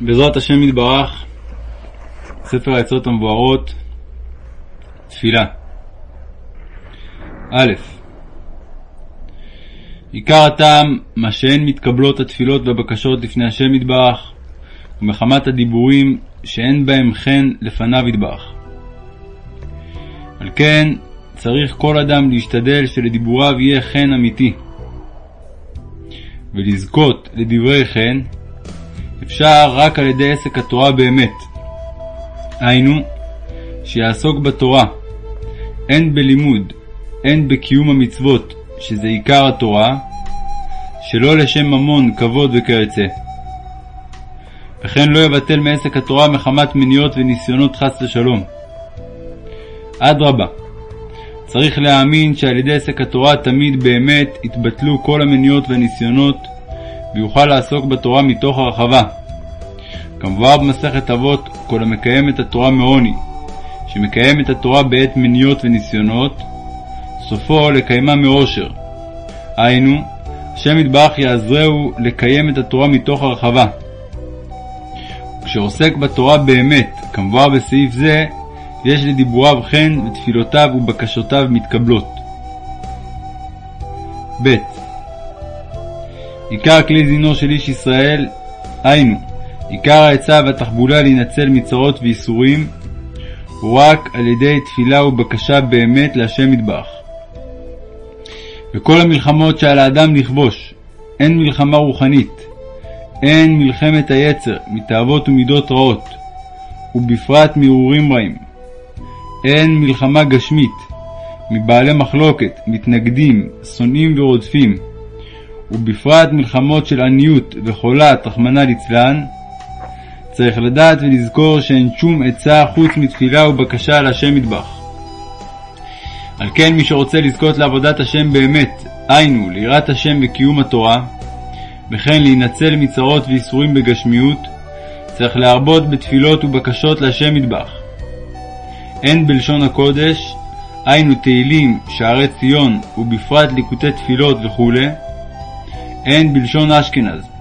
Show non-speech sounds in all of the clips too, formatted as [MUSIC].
בעזרת השם יתברך, ספר העצות המבוארות, תפילה. א. עיקר הטעם, מה שאין מתקבלות התפילות והבקשות לפני השם יתברך, ומחמת הדיבורים שאין בהם חן לפניו יתברך. על כן, צריך כל אדם להשתדל שלדיבוריו יהיה חן אמיתי. ולזכות לדברי חן, אפשר רק על ידי עסק התורה באמת. היינו, שיעסוק בתורה, הן בלימוד, הן בקיום המצוות, שזה עיקר התורה, שלא לשם ממון, כבוד וכיוצא. וכן לא יבטל מעסק התורה מחמת מניעות וניסיונות חס ושלום. אדרבה, צריך להאמין שעל ידי עסק התורה תמיד באמת יתבטלו כל המניעות והניסיונות, ויוכל לעסוק בתורה מתוך הרחבה. כמובן במסכת אבות, כל המקיים את התורה מעוני, שמקיים את התורה בעת מניעות וניסיונות, סופו לקיימה מאושר. היינו, השם יתברך יעזרהו לקיים את התורה מתוך הרחבה. כשעוסק בתורה באמת, כמובן בסעיף זה, יש לדיבוריו חן ותפילותיו ובקשותיו מתקבלות. ב. עיקר כלי זינו של איש ישראל, היינו, עיקר העצה והתחבולה להינצל מצרות וייסורים, הוא רק על ידי תפילה ובקשה באמת להשם יתברך. וכל המלחמות שעל האדם לכבוש, אין מלחמה רוחנית, אין מלחמת היצר מתאוות ומידות רעות, ובפרט מהרהורים רעים. אין מלחמה גשמית, מבעלי מחלוקת, מתנגדים, שונאים ורודפים, ובפרט מלחמות של עניות וחולת, רחמנא ליצלן, צריך לדעת ולזכור שאין שום עצה חוץ מתפילה ובקשה להשם מטבח. על כן מי שרוצה לזכות לעבודת השם באמת, היינו, ליראת השם וקיום התורה, וכן להינצל מצרות וייסורים בגשמיות, צריך להרבות בתפילות ובקשות להשם מטבח. הן בלשון הקודש, היינו תהילים, שערי ציון, ובפרט ליקוטי תפילות וכו', הן בלשון אשכנז,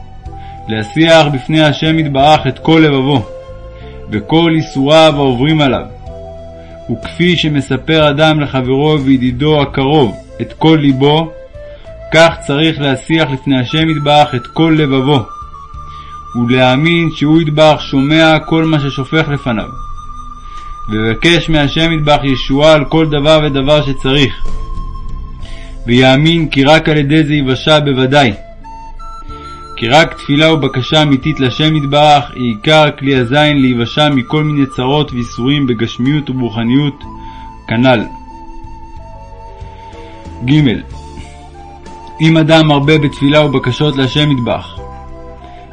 להשיח בפני השם יתברך את כל לבבו, וכל ייסוריו העוברים עליו. וכפי שמספר אדם לחברו וידידו הקרוב את כל ליבו, כך צריך להשיח לפני השם יתברך את כל לבבו, ולהאמין שהוא יתברך שומע כל מה ששופך לפניו. ובקש מהשם יתברך ישועה על כל דבר ודבר שצריך, ויאמין כי רק על ידי זה יבשע בוודאי. כי רק תפילה ובקשה אמיתית לשם יתברך היא עיקר כלי הזין להיוושע מכל מיני צרות ואיסורים בגשמיות וברוחניות, כנ"ל. ג. אם אדם מרבה בתפילה ובקשות להשם יתברך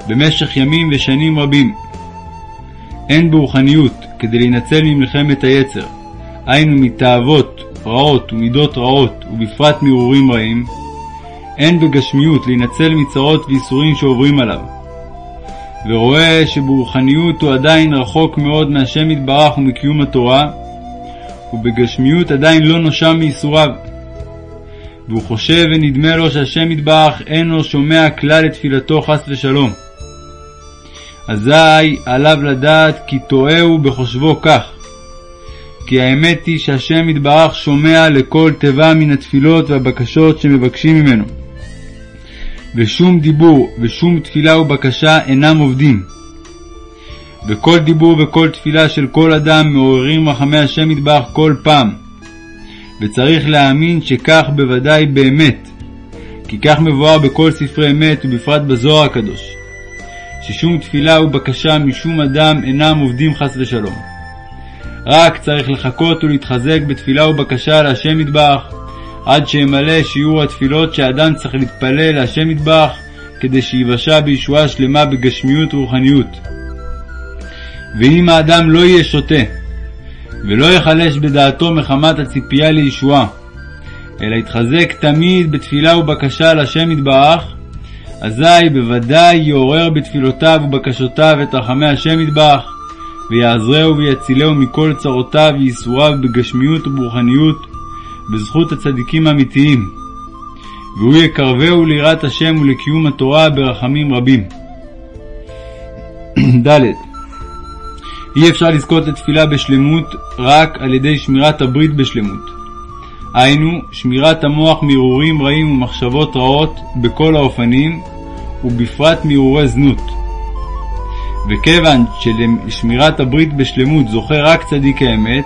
במשך ימים ושנים רבים, הן ברוחניות כדי להינצל ממלחמת היצר, היינו מתאוות רעות ומידות רעות, ובפרט מהרהורים רעים, הן בגשמיות להינצל מצרות וייסורים שעוברים עליו, ורואה שברוחניות הוא עדיין רחוק מאוד מהשם יתברך ומקיום התורה, ובגשמיות עדיין לא נושם מייסוריו. והוא חושב ונדמה לו שהשם יתברך אינו שומע כלל את תפילתו חס ושלום. אזי עליו לדעת כי טועה הוא בחושבו כך. כי האמת היא שהשם יתברך שומע לכל תיבה מן התפילות והבקשות שמבקשים ממנו. ושום דיבור ושום תפילה ובקשה אינם עובדים. וכל דיבור וכל תפילה של כל אדם מעוררים רחמי השם יתברך כל פעם. וצריך להאמין שכך בוודאי באמת, כי כך מבואר בכל ספרי אמת ובפרט בזוהר הקדוש, ששום תפילה ובקשה משום אדם אינם עובדים חס ושלום. רק צריך לחכות ולהתחזק בתפילה ובקשה להשם יתברך, עד שימלא שיעור התפילות שאדם צריך להתפלל להשם יתברך, כדי שיבשע בישועה שלמה בגשמיות ורוחניות. ואם האדם לא יהיה שוטה, ולא יחלש בדעתו מחמת הציפייה לישועה, אלא יתחזק תמיד בתפילה ובקשה להשם יתברך, אזי בוודאי יעורר בתפילותיו ובקשותיו את רחמי השם יתברך, ויעזרהו ויצילהו מכל צרותיו וייסוריו בגשמיות וברוחניות, בזכות הצדיקים האמיתיים, והוא יקרבהו ליראת השם ולקיום התורה ברחמים רבים. [CLEARS THROAT] ד. אי אפשר לזכות לתפילה בשלמות רק על ידי שמירת הברית בשלמות. היינו, שמירת המוח מהרהורים רעים ומחשבות רעות בכל האופנים, ובפרט מהרהורי זנות. וכיוון שלשמירת הברית בשלמות זוכה רק צדיק האמת,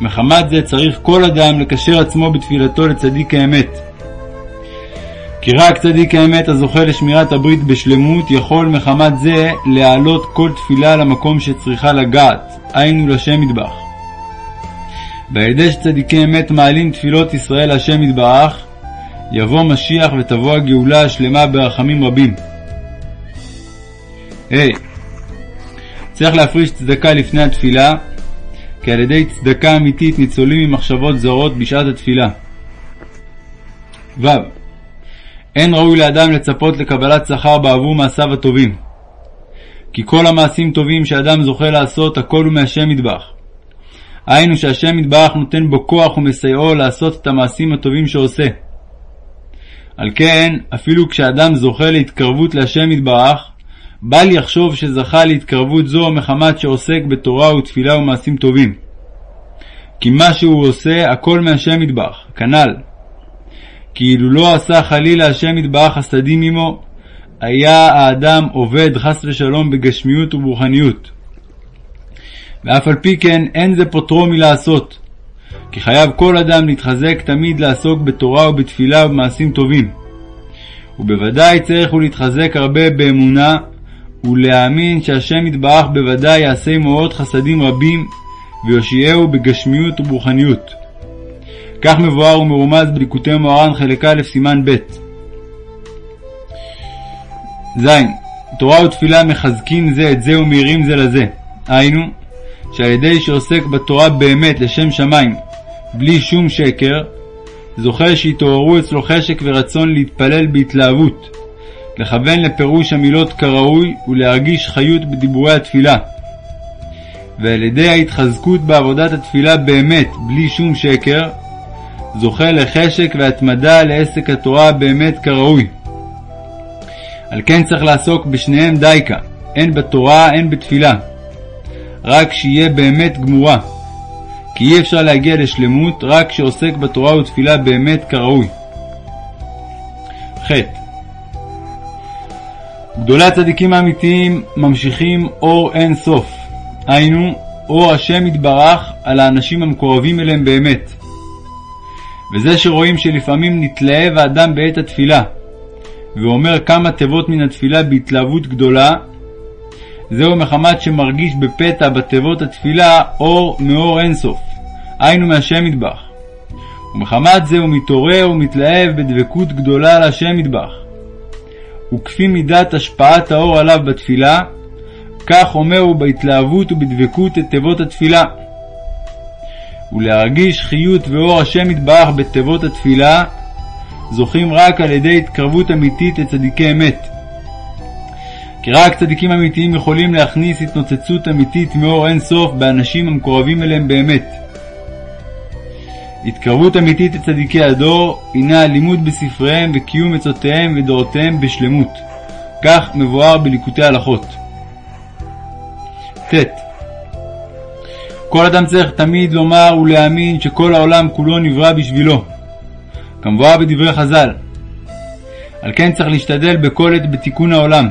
מחמת זה צריך כל אדם לקשר עצמו בתפילתו לצדיק האמת. כי רק צדיק האמת הזוכה לשמירת הברית בשלמות יכול מחמת זה להעלות כל תפילה למקום שצריכה לגעת, היינו לשם מטבח. ועל ידי שצדיקי אמת מעלים תפילות ישראל להשם יתברך, יבוא משיח ותבוא הגאולה השלמה ברחמים רבים. ה. Hey, צריך להפריש צדקה לפני התפילה, כי על ידי צדקה אמיתית ניצולים ממחשבות זרות בשעת התפילה. ו. אין ראוי לאדם לצפות לקבלת שכר בעבור מעשיו הטובים. כי כל המעשים טובים שאדם זוכה לעשות, הכל הוא מהשם מטבח. היינו שהשם יתברך נותן בו כוח ומסייעו לעשות את המעשים הטובים שעושה. על כן, אפילו כשאדם זוכה להתקרבות להשם יתברך, בל יחשוב שזכה להתקרבות זו מחמת שעוסק בתורה ותפילה ומעשים טובים. כי מה שהוא עושה, הכל מהשם יתברך, כנ"ל. כי אילו לא עשה חלילה השם יתברך חסדים עמו, היה האדם עובד חס ושלום בגשמיות וברוחניות. ואף על פי כן אין זה פוטרו מלעשות, כי חייב כל אדם להתחזק תמיד לעסוק בתורה ובתפילה ובמעשים טובים. ובוודאי צריך הוא להתחזק הרבה באמונה, ולהאמין שהשם יתברך בוודאי יעשה עמו חסדים רבים, ויושיעהו בגשמיות וברוחניות. כך מבואר ומרומז בליקוטי מוהר"ן חלק א' סימן ב'. ז. תורה ותפילה מחזקים זה את זה ומאירים זה לזה. היינו, שעל ידי שעוסק בתורה באמת לשם שמיים, בלי שום שקר, זוכה שיתעוררו אצלו חשק ורצון להתפלל בהתלהבות, לכוון לפירוש המילות כראוי ולהרגיש חיות בדיבורי התפילה. ועל ידי ההתחזקות בעבודת התפילה באמת, בלי שום שקר, זוכה לחשק והתמדה לעסק התורה באמת כראוי. על כן צריך לעסוק בשניהם דייקה, הן בתורה הן בתפילה. רק שיהיה באמת גמורה. כי אי אפשר להגיע לשלמות רק כשעוסק בתורה ותפילה באמת כראוי. ח. גדולי הצדיקים האמיתיים ממשיכים אור אין סוף, היינו אור השם יתברך על האנשים המקורבים אליהם באמת. וזה שרואים שלפעמים נתלהב האדם בעת התפילה, ואומר כמה תיבות מן התפילה בהתלהבות גדולה, זהו מחמת שמרגיש בפתע בתיבות התפילה אור מאור אינסוף, היינו מהשם מטבח. ומחמת זה הוא מתעורר ומתלהב בדבקות גדולה להשם מטבח. וכפי מידת השפעת האור עליו בתפילה, כך אומר הוא בהתלהבות ובדבקות את תיבות התפילה. ולהרגיש חיות ואור השם יתברך בתיבות התפילה, זוכים רק על ידי התקרבות אמיתית לצדיקי אמת. כי רק צדיקים אמיתיים יכולים להכניס התנוצצות אמיתית מאור אין סוף באנשים המקורבים אליהם באמת. התקרבות אמיתית לצדיקי הדור הינה הלימוד בספריהם וקיום עצותיהם ודורותיהם בשלמות. כך מבואר בליקוטי הלכות. ט. כל אדם צריך תמיד לומר ולהאמין שכל העולם כולו נברא בשבילו. כמבואר בדברי חז"ל. על כן צריך להשתדל בכל עת בתיקון העולם.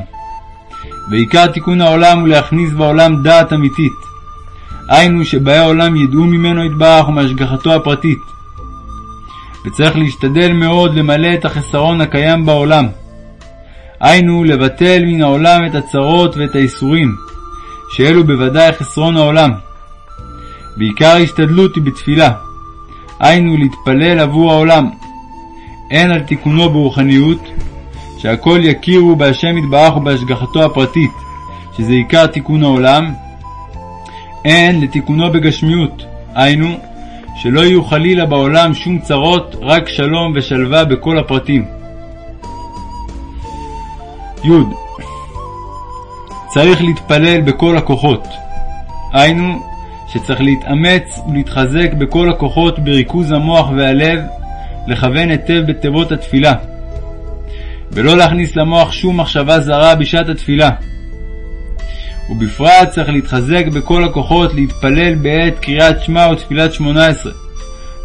ועיקר תיקון העולם הוא להכניס בעולם דעת אמיתית. היינו שבאי העולם ידעו ממנו יתברך ומהשגחתו הפרטית. וצריך להשתדל מאוד למלא את החסרון הקיים בעולם. היינו לבטל מן העולם את הצרות ואת האיסורים, שאלו בוודאי חסרון העולם. ועיקר ההשתדלות היא בתפילה. היינו להתפלל עבור העולם. הן על תיקונו ברוחניות, שהכל יכירו בהשם יתברך ובהשגחתו הפרטית, שזה עיקר תיקון העולם, הן לתיקונו בגשמיות, היינו, שלא יהיו חלילה בעולם שום צרות, רק שלום ושלווה בכל הפרטים. י. צריך להתפלל בכל הכוחות, היינו, שצריך להתאמץ ולהתחזק בכל הכוחות בריכוז המוח והלב, לכוון היטב בתיבות התפילה. ולא להכניס למוח שום מחשבה זרה בשעת התפילה. ובפרט צריך להתחזק בכל הכוחות להתפלל בעת קריאת שמע ותפילת שמונה עשרה,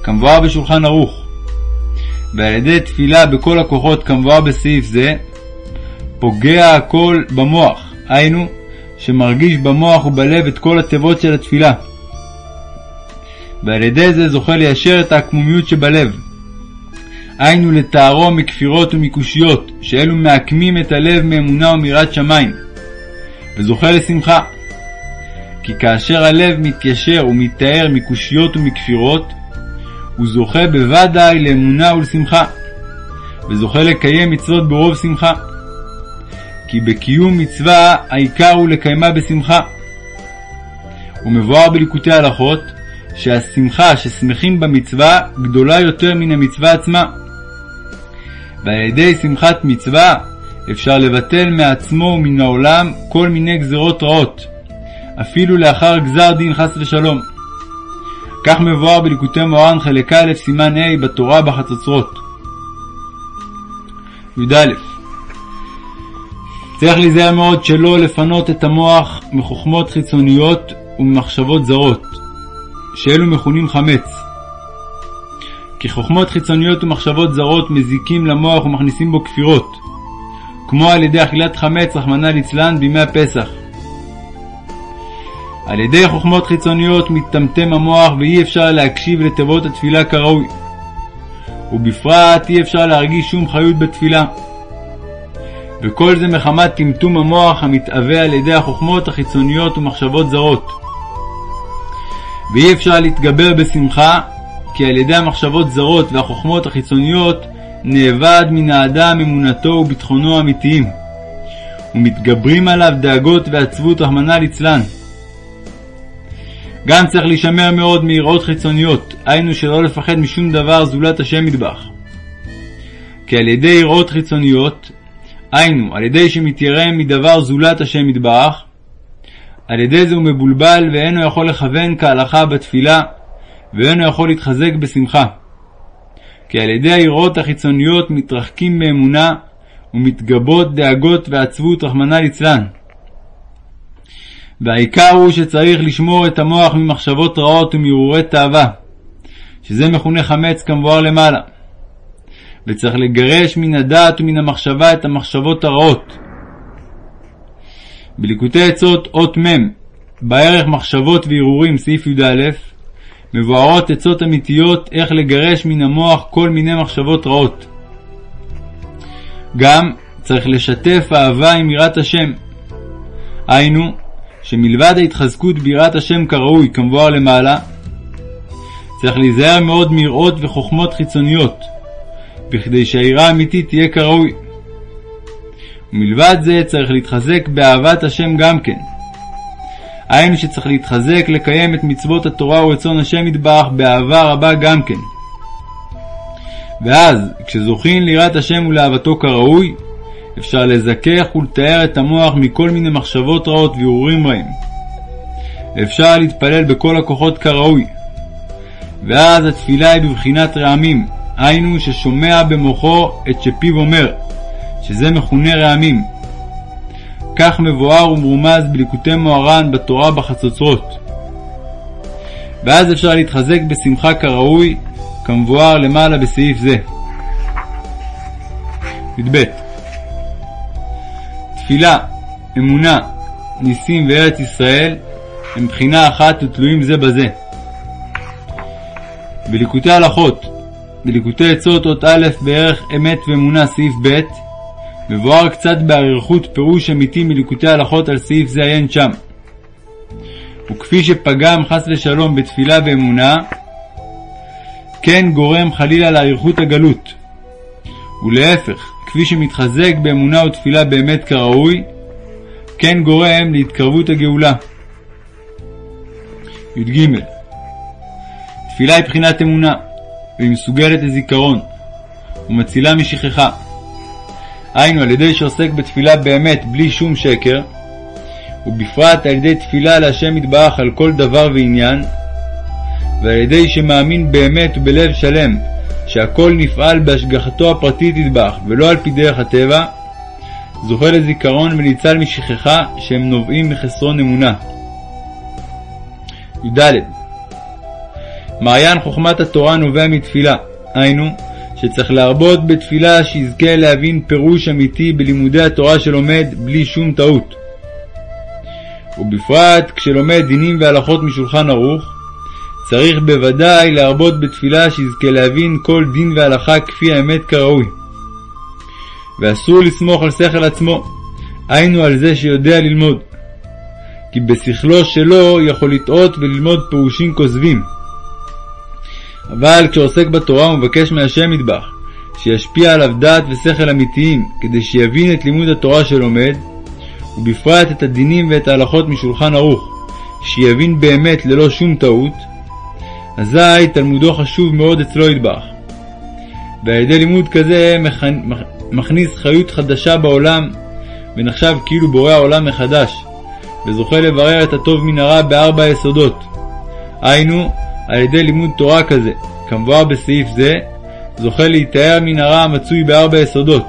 כמבואר בשולחן ערוך. ועל ידי תפילה בכל הכוחות כמבואר בסעיף זה, פוגע הכל במוח, היינו, שמרגיש במוח ובלב את כל התיבות של התפילה. ועל ידי זה זוכה ליישר את העקמומיות שבלב. היינו לתארו מכפירות ומקושיות, שאלו מעקמים את הלב מאמונה ומיראת שמיים, וזוכה לשמחה. כי כאשר הלב מתיישר ומתאר מקושיות ומכפירות, הוא זוכה בוודאי לאמונה ולשמחה, וזוכה לקיים מצוות ברוב שמחה. כי בקיום מצווה העיקר הוא לקיימה בשמחה. ומבואר בליקוטי הלכות, שהשמחה ששמחים במצווה גדולה יותר מן המצווה עצמה. ועל ידי שמחת מצווה אפשר לבטל מעצמו ומן העולם כל מיני גזרות רעות, אפילו לאחר גזר דין חס ושלום. כך מבואר בליקוטי מורן חלק א' סימן ה' בתורה בחצוצרות. י"א צריך להיזהר מאוד שלא לפנות את המוח מחוכמות חיצוניות וממחשבות זרות, שאלו מכונים חמץ. כי חוכמות חיצוניות ומחשבות זרות מזיקים למוח ומכניסים בו כפירות, כמו על ידי אכילת חמץ, רחמנא ליצלן, בימי הפסח. על ידי חוכמות חיצוניות מתטמטם המוח ואי אפשר להקשיב לתיבות התפילה כראוי, ובפרט אי אפשר להרגיש שום חיות בתפילה. וכל זה מחמת טמטום המוח המתאווה על ידי החוכמות החיצוניות ומחשבות זרות. ואי אפשר להתגבר בשמחה, כי על ידי המחשבות זרות והחוכמות החיצוניות נאבד מן האדם אמונתו וביטחונו האמיתיים, ומתגברים עליו דאגות ועצבות רחמנא ליצלן. גם צריך להישמר מאוד מיראות חיצוניות, היינו שלא לפחד משום דבר זולת השם מטבח. כי על ידי יראות חיצוניות היינו, על ידי שמתיירא מדבר זולת השם יתברך, על ידי זה הוא מבולבל ואינו יכול לכוון כהלכה בתפילה, ואינו יכול להתחזק בשמחה. כי על ידי היראות החיצוניות מתרחקים מאמונה, ומתגבות דאגות ועצבות רחמנא ליצלן. והעיקר הוא שצריך לשמור את המוח ממחשבות רעות ומהרהורי תאווה, שזה מכונה חמץ כמבואר למעלה. וצריך לגרש מן הדעת ומן המחשבה את המחשבות הרעות. בליקוטי עצות אות מ' בערך מחשבות והרהורים סעיף י"א מבוארות עצות אמיתיות איך לגרש מן המוח כל מיני מחשבות רעות. גם צריך לשתף אהבה עם יראת השם. היינו, שמלבד ההתחזקות ביראת השם כראוי כמבואר למעלה, צריך להיזהר מאוד מראות וחוכמות חיצוניות, בכדי שהיראה האמיתית תהיה כראוי. ומלבד זה צריך להתחזק באהבת השם גם כן. היינו שצריך להתחזק לקיים את מצוות התורה ורצון השם יתברך באהבה רבה גם כן. ואז, כשזוכין ליראת השם ולאהבתו כראוי, אפשר לזכך ולתאר את המוח מכל מיני מחשבות רעות והרהורים רעים. אפשר להתפלל בכל הכוחות כראוי. ואז התפילה היא בבחינת רעמים, היינו ששומע במוחו את שפיו אומר, שזה מכונה רעמים. כך מבואר ומרומז בליקוטי מוהר"ן בתורה בחצוצרות. ואז אפשר להתחזק בשמחה כראוי, כמבואר למעלה בסעיף זה. י"ב תפילה, אמונה, ניסים וארץ ישראל הם בחינה אחת ותלויים זה בזה. בליקוטי הלכות בליקוטי עצות אות א' בערך אמת ואמונה סעיף ב' מבואר קצת באריכות פירוש אמיתי מליקוטי הלכות על סעיף זה עיין שם. וכפי שפגם חס ושלום בתפילה ואמונה, כן גורם חלילה לאריכות הגלות. ולהפך, כפי שמתחזק באמונה ותפילה באמת כראוי, כן גורם להתקרבות הגאולה. י"ג תפילה היא בחינת אמונה. והיא מסוגלת לזיכרון, ומצילה משכחה. היינו, על ידי שעוסק בתפילה באמת בלי שום שקר, ובפרט על ידי תפילה להשם יתברך על כל דבר ועניין, ועל ידי שמאמין באמת ובלב שלם שהכל נפעל בהשגחתו הפרטית יתברך ולא על פי דרך הטבע, זוכה לזיכרון וניצל משכחה שהם נובעים מחסרון אמונה. י"ד מעיין חוכמת התורה נובע מתפילה, היינו, שצריך להרבות בתפילה שיזכה להבין פירוש אמיתי בלימודי התורה שלומד בלי שום טעות. ובפרט כשלומד דינים והלכות משולחן ערוך, צריך בוודאי להרבות בתפילה שיזכה להבין כל דין והלכה כפי האמת כראוי. ואסור לסמוך על שכל עצמו, היינו על זה שיודע ללמוד. כי בשכלו שלו יכול לטעות וללמוד פירושים כוזבים. אבל כשעוסק בתורה ומבקש מהשם מטבח, שישפיע עליו דעת ושכל אמיתיים, כדי שיבין את לימוד התורה שלומד, ובפרט את הדינים ואת ההלכות משולחן ערוך, שיבין באמת ללא שום טעות, אזי תלמודו חשוב מאוד אצלו ידבח. ועל ידי לימוד כזה מכניס חיות חדשה בעולם, ונחשב כאילו בורא העולם מחדש, וזוכה לברר את הטוב מן הרע בארבע יסודות. היינו, על ידי לימוד תורה כזה, כמבואר בסעיף זה, זוכה להיטהר מן הרע המצוי בארבע יסודות,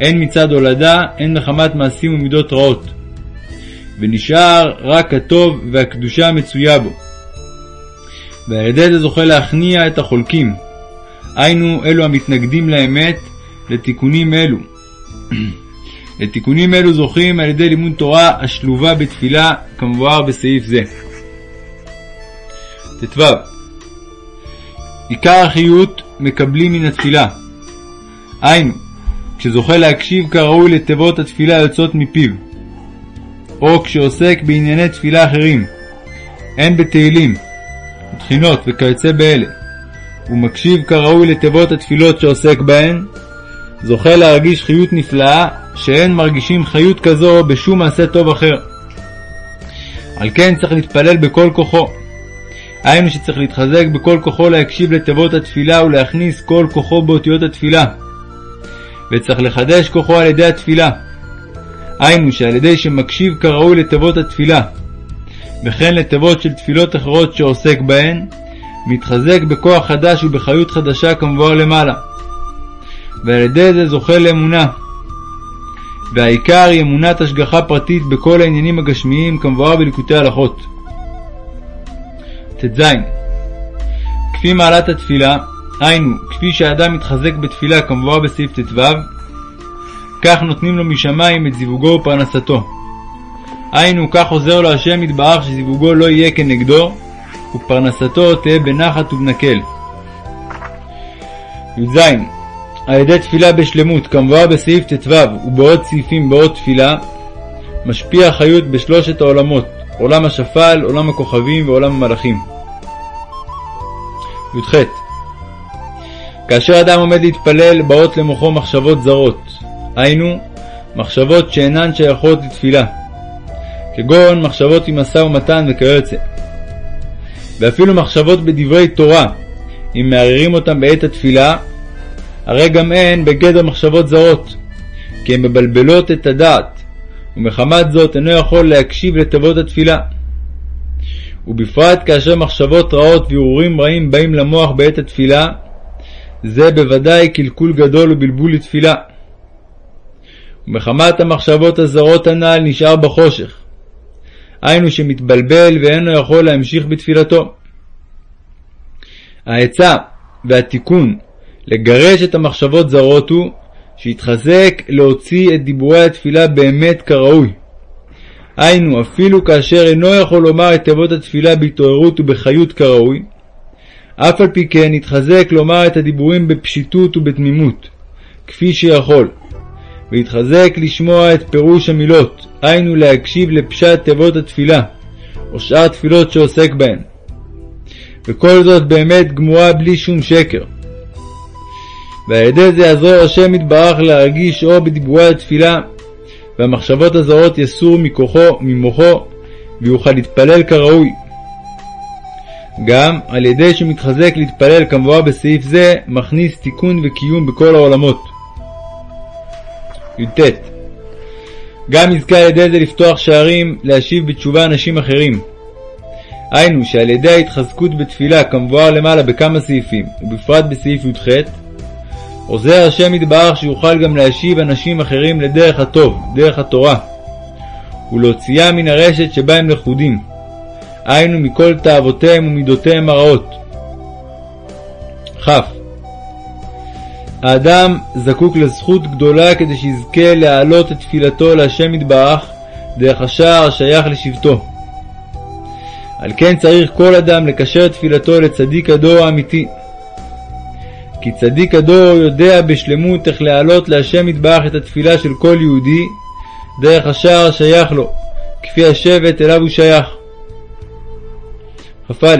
הן מצד הולדה, הן מחמת מעשים ומידות רעות. ונשאר רק הטוב והקדושה המצויה בו. ועל ידי זה זוכה להכניע את החולקים, היינו אלו המתנגדים לאמת, לתיקונים אלו. [CLEARS THROAT] לתיקונים אלו זוכים על ידי לימוד תורה השלובה בתפילה, כמבואר בסעיף זה. ט"ו עיקר החיות מקבלים מן התפילה. היינו, כשזוכה להקשיב כראוי לתיבות התפילה היוצאות מפיו, או כשעוסק בענייני תפילה אחרים, הן בתהילים, תחינות וכיוצא באלה, ומקשיב כראוי לתיבות התפילות שעוסק בהן, זוכה להרגיש חיות נפלאה שאין מרגישים חיות כזו בשום מעשה טוב אחר. על כן צריך להתפלל בכל כוחו. היינו שצריך להתחזק בכל כוחו להקשיב לתיבות התפילה ולהכניס כל כוחו באותיות התפילה. וצריך לחדש כוחו על ידי התפילה. היינו שעל ידי שמקשיב כראוי לתיבות התפילה, וכן לתיבות של תפילות אחרות שעוסק בהן, מתחזק בכוח חדש ובחיות חדשה כמבואר למעלה. ועל ידי זה זוכה לאמונה. והעיקר היא אמונת השגחה פרטית בכל העניינים הגשמיים כמבואר בליקוטי הלכות. ט"ז כפי מעלת התפילה, היינו, כפי שהאדם מתחזק בתפילה כמבואר בסעיף ט"ו, כך נותנים לו משמיים את זיווגו ופרנסתו. היינו, כך עוזר לו השם יתברך שזיווגו לא יהיה כנגדו, ופרנסתו תהא בנחת ובנקל. י"ז על ידי תפילה בשלמות, כמבואר בסעיף ט"ו ובעוד סעיפים בעוד תפילה, משפיע חיות בשלושת העולמות, עולם השפל, עולם הכוכבים ועולם המלאכים. י"ח כאשר אדם עומד להתפלל, באות למוחו מחשבות זרות, היינו, מחשבות שאינן שייכות לתפילה, כגון מחשבות עם משא ומתן וכיוצא. ואפילו מחשבות בדברי תורה, אם מערערים אותם בעת התפילה, הרי גם הן בגדר מחשבות זרות, כי הן מבלבלות את הדעת, ומחמת זאת אינו יכול להקשיב לתיבות התפילה. ובפרט כאשר מחשבות רעות והרהורים רעים באים למוח בעת התפילה, זה בוודאי קלקול גדול ובלבול לתפילה. ומחמת המחשבות הזרות הנ"ל נשאר בחושך. היינו שמתבלבל ואינו יכול להמשיך בתפילתו. העצה והתיקון לגרש את המחשבות זרות הוא שיתחזק להוציא את דיבורי התפילה באמת כראוי. היינו, אפילו כאשר אינו יכול לומר את תיבות התפילה בהתעוררות ובחיות כראוי, אף על פי כן יתחזק לומר את הדיבורים בפשיטות ובתמימות, כפי שיכול, ויתחזק לשמוע את פירוש המילות, היינו להקשיב לפשט תיבות התפילה, או שאר תפילות שעוסק בהן. וכל זאת באמת גמורה בלי שום שקר. ועל ידי זה יעזור השם יתברך להרגיש אור בדיבורי התפילה, והמחשבות הזרות יסורו מכוחו, ממוחו, ויוכל להתפלל כראוי. גם על ידי שמתחזק להתפלל כמבואר בסעיף זה, מכניס תיקון וקיום בכל העולמות. י"ט גם יזכה על ידי זה לפתוח שערים להשיב בתשובה אנשים אחרים. היינו שעל ידי ההתחזקות בתפילה כמבואר למעלה בכמה סעיפים, ובפרט בסעיף י"ח, עוזר השם יתברך שיוכל גם להשיב אנשים אחרים לדרך הטוב, דרך התורה, ולהוציאם מן הרשת שבה הם לכודים, היינו מכל תאוותיהם ומידותיהם הרעות. כ. האדם זקוק לזכות גדולה כדי שיזכה להעלות את תפילתו להשם יתברך דרך השער השייך לשבטו. על כן צריך כל אדם לקשר תפילתו לצדיק הדור האמיתי. כי צדיק הדור יודע בשלמות איך להעלות להשם יתברך את התפילה של כל יהודי דרך השער השייך לו, כפי השבט אליו הוא שייך. כ"א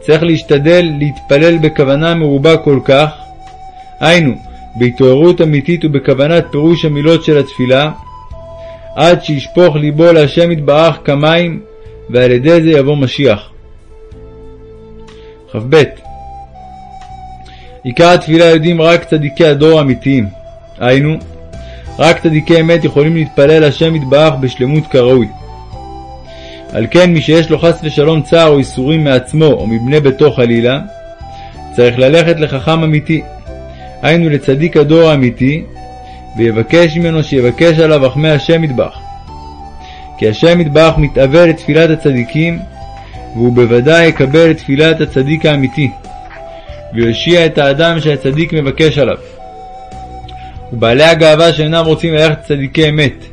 צריך להשתדל להתפלל בכוונה מרובה כל כך, היינו, בהתעוררות אמיתית ובכוונת פירוש המילות של התפילה, עד שישפוך ליבו להשם יתברך כמים, ועל ידי זה יבוא משיח. כ"ב עיקר התפילה יודעים רק צדיקי הדור האמיתיים, היינו, רק צדיקי אמת יכולים להתפלל להשם יתברך בשלמות כראוי. על כן מי שיש לו חס ושלום צער או איסורים מעצמו או מבני ביתו חלילה, צריך ללכת לחכם אמיתי, היינו לצדיק הדור האמיתי, ויבקש ממנו שיבקש עליו רחמי השם יתברך. כי השם יתברך מתאווה לתפילת הצדיקים, והוא בוודאי יקבל את תפילת הצדיק האמיתי, ויושיע את האדם שהצדיק מבקש עליו. ובעלי הגאווה שאינם רוצים ללכת צדיקי אמת,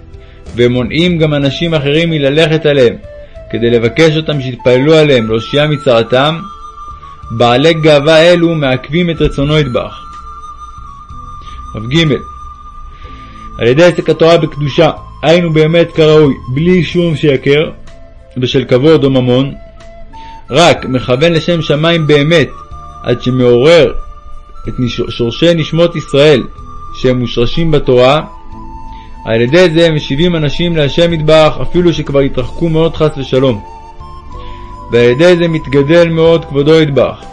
ומונעים גם אנשים אחרים מללכת עליהם, כדי לבקש אותם שיתפללו עליהם להושיע מצרתם, בעלי גאווה אלו מעכבים את רצונו יתברך. כ"ג על ידי עסק התורה בקדושה, היינו באמת כראוי, בלי שום שיקר, בשל כבוד או ממון, רק מכוון לשם שמיים באמת, עד שמעורר את שורשי נשמות ישראל, שהם מושרשים בתורה, על ידי זה משיבים אנשים להשם יתברך, אפילו שכבר התרחקו מאוד חס ושלום. ועל ידי זה מתגדל מאוד כבודו יתברך.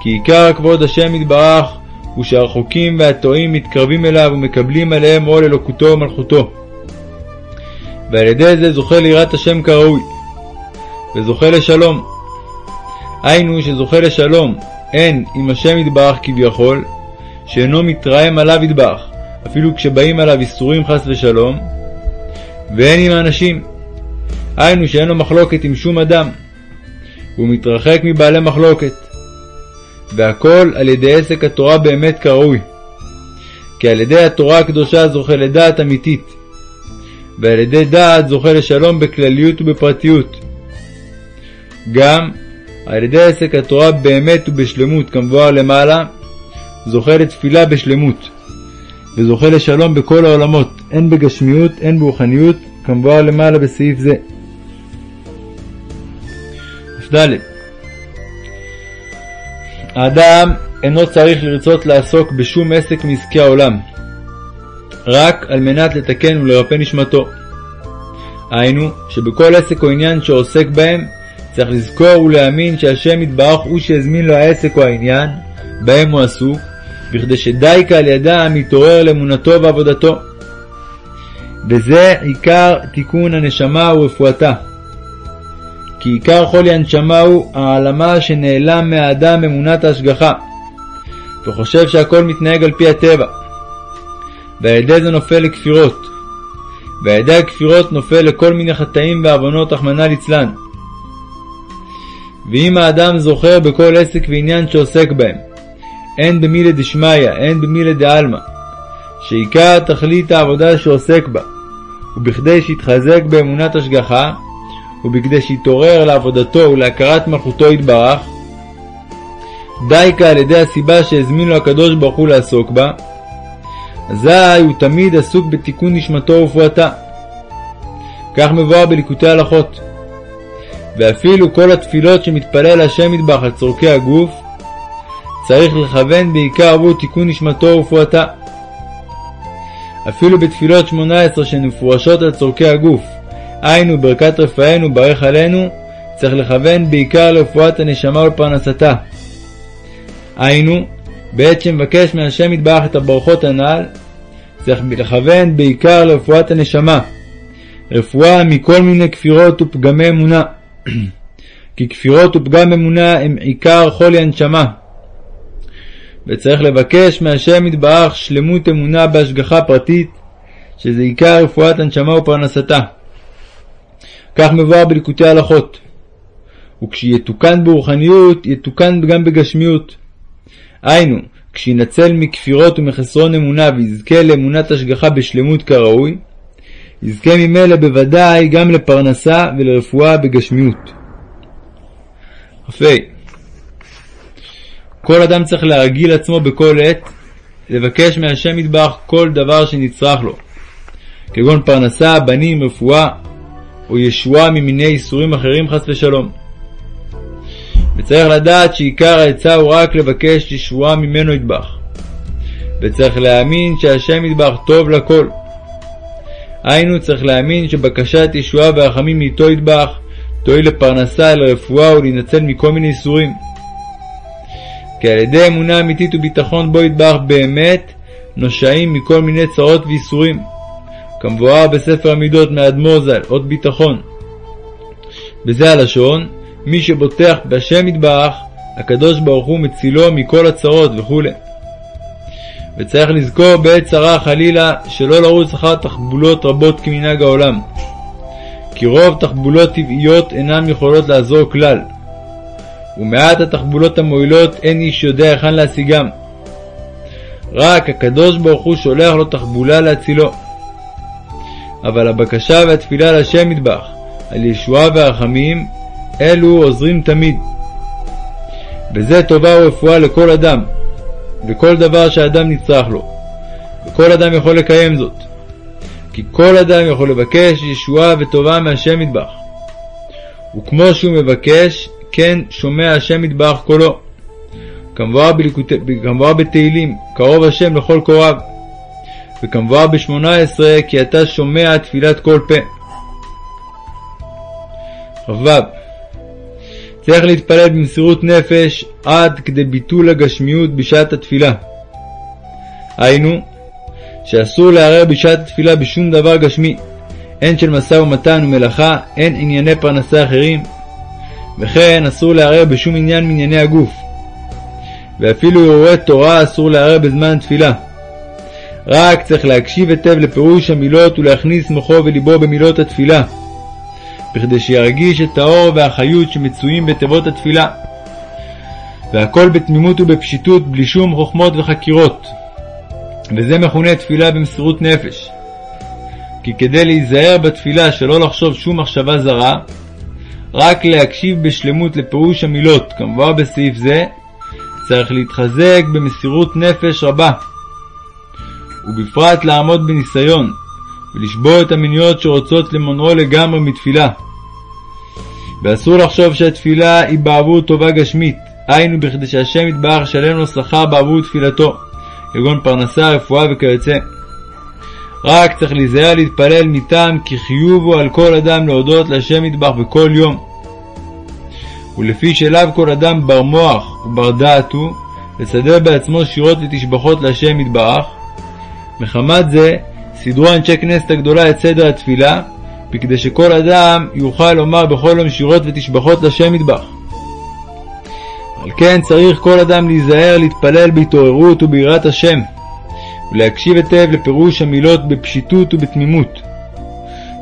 כי עיקר כבוד השם יתברך הוא שהרחוקים והטועים מתקרבים אליו ומקבלים עליהם עול אלוקותו ומלכותו. ועל ידי זה זוכה ליראת השם כראוי, וזוכה לשלום. היינו שזוכה לשלום, הן עם השם יתברך כביכול, שאינו מתרעם עליו יתברך, אפילו כשבאים עליו איסורים חס ושלום, והן עם האנשים. היינו שאין לו מחלוקת עם שום אדם, והוא מתרחק מבעלי מחלוקת. והכל על ידי עסק התורה באמת כראוי. כי על ידי התורה הקדושה זוכה לדעת אמיתית, ועל ידי דעת זוכה לשלום בכלליות ובפרטיות. גם על ידי עסק התורה באמת ובשלמות כמבואר למעלה, זוכה לתפילה בשלמות, וזוכה לשלום בכל העולמות, הן בגשמיות הן ברוחניות, כמבואר למעלה בסעיף זה. כ"ד האדם אינו צריך לרצות לעסוק בשום עסק מעסקי העולם, רק על מנת לתקן ולרפא נשמתו. היינו, שבכל עסק או עניין שעוסק בהם, צריך לזכור ולהאמין שהשם יתברך הוא שהזמין לו העסק או העניין, בהם הוא עסוק, בכדי שדייקה על ידם יתעורר לאמונתו ועבודתו. וזה עיקר תיקון הנשמה ורפואתה. כי עיקר חולי הנשמה הוא העלמה שנעלם מהאדם אמונת ההשגחה, וחושב שהכל מתנהג על פי הטבע. ועל ידי זה נופל לכפירות, ועל ידי הכפירות נופל לכל מיני חטאים ועוונות, רחמנא ליצלן. ואם האדם זוכר בכל עסק ועניין שעוסק בהם, הן במילי דשמיא, הן במילי דעלמא, שעיקר תכלית העבודה שעוסק בה, ובכדי שיתחזק באמונת השגחה, ובכדי שיתעורר לעבודתו ולהכרת מלכותו יתברך, דייקה על ידי הסיבה שהזמין לו הקדוש ברוך הוא לעסוק בה, אזי הוא תמיד עסוק בתיקון נשמתו ורפואתה. כך מבואר בליקוטי הלכות. ואפילו כל התפילות שמתפלל השם יתברך על צורכי הגוף, צריך לכוון בעיקר עבור תיקון נשמתו ורפואתה. אפילו בתפילות שמונה עשרה שמפורשות על צורכי הגוף, היינו ברכת רפאנו ברך עלינו, צריך לכוון בעיקר לרפואת הנשמה ולפרנסתה. היינו, בעת שמבקש מהשם יתברך את הברכות הנ"ל, צריך לכוון בעיקר לרפואת הנשמה, רפואה מכל מיני כפירות ופגמי אמונה. [CLEARS THROAT] כי כפירות ופגם אמונה הם עיקר חולי הנשמה. וצריך לבקש מהשם יתברך שלמות אמונה בהשגחה פרטית, שזה עיקר רפואת הנשמה ופרנסתה. כך מבואר בליקוטי הלכות. וכשיתוקן ברוחניות, יתוקן גם בגשמיות. היינו, כשינצל מכפירות ומחסרון אמונה ויזכה לאמונת השגחה בשלמות כראוי, יזכה ממילא בוודאי גם לפרנסה ולרפואה בגשמיות. כ"ה כל אדם צריך להרגיל עצמו בכל עת לבקש מהשם יתברך כל דבר שנצרך לו, כגון פרנסה, בנים, רפואה, או ישועה ממיני איסורים אחרים חס ושלום. וצריך לדעת שעיקר העצה הוא רק לבקש ישועה ממנו ידבח. וצריך להאמין שהשם ידבח טוב לכל. היינו צריך להאמין שבקשת ישועה ורחמים מאיתו ידבח תועיל לפרנסה, לרפואה ולהינצל מכל מיני איסורים. כי על ידי אמונה אמיתית וביטחון בו ידבח באמת נושעים מכל מיני צרות ואיסורים. כמבואר בספר המידות מאדמו"ר ז"ל, אות ביטחון. בזה הלשון, מי שבוטח בהשם יתברך, הקדוש ברוך הוא מצילו מכל הצרות וכו'. וצריך לזכור בעת צרה חלילה שלא לרוץ אחר תחבולות רבות כמנהג העולם. כי רוב תחבולות טבעיות אינן יכולות לעזור כלל. ומעט התחבולות המועילות אין איש יודע היכן להשיגם. רק הקדוש ברוך הוא שולח לו תחבולה להצילו. אבל הבקשה והתפילה להשם מטבח, על ישועה ורחמים, אלו עוזרים תמיד. וזה טובה ורפואה לכל אדם, וכל דבר שאדם נצרך לו, וכל אדם יכול לקיים זאת. כי כל אדם יכול לבקש ישועה וטובה מהשם מטבח. וכמו שהוא מבקש, כן שומע השם מטבח קולו. כמבואר בתהילים, קרוב השם לכל קוריו. וכמבואר בשמונה עשרה, כי אתה שומע תפילת כל פה. כ"ו צריך להתפלל במסירות נפש עד כדי ביטול הגשמיות בשעת התפילה. היינו, שאסור לערער בשעת התפילה בשום דבר גשמי, הן של משא ומתן ומלאכה, הן ענייני פרנסה אחרים, וכן אסור לערער בשום עניין מענייני הגוף. ואפילו הרהורי תורה אסור לערער בזמן תפילה. רק צריך להקשיב היטב לפירוש המילות ולהכניס מוחו וליבו במילות התפילה, בכדי שירגיש את האור והחיות שמצויים בתיבות התפילה. והכל בתמימות ובפשיטות, בלי שום חוכמות וחקירות. וזה מכונה תפילה במסירות נפש. כי כדי להיזהר בתפילה שלא לחשוב שום מחשבה זרה, רק להקשיב בשלמות לפירוש המילות, כמובן בסעיף זה, צריך להתחזק במסירות נפש רבה. ובפרט לעמוד בניסיון, ולשבור את המיניות שרוצות למונעו לגמרי מתפילה. ואסור לחשוב שהתפילה היא בעבור טובה גשמית, היינו בכדי שהשם יתברך שלם לו שכר בעבור תפילתו, כגון פרנסה, רפואה וכיוצא. רק צריך להיזהר להתפלל מטעם כי חיובו על כל אדם להודות להשם יתברך בכל יום. ולפי שלאו כל אדם בר מוח ובר דעת הוא, לסדר בעצמו שירות ותשבחות להשם יתברך, מחמת זה סידרו אנשי כנסת הגדולה את סדר התפילה, בכדי שכל אדם יוכל לומר בכל יום שירות ותשבחות לשם מטבח. על כן צריך כל אדם להיזהר להתפלל בהתעוררות וביראת השם, ולהקשיב היטב לפירוש המילות בפשיטות ובתמימות.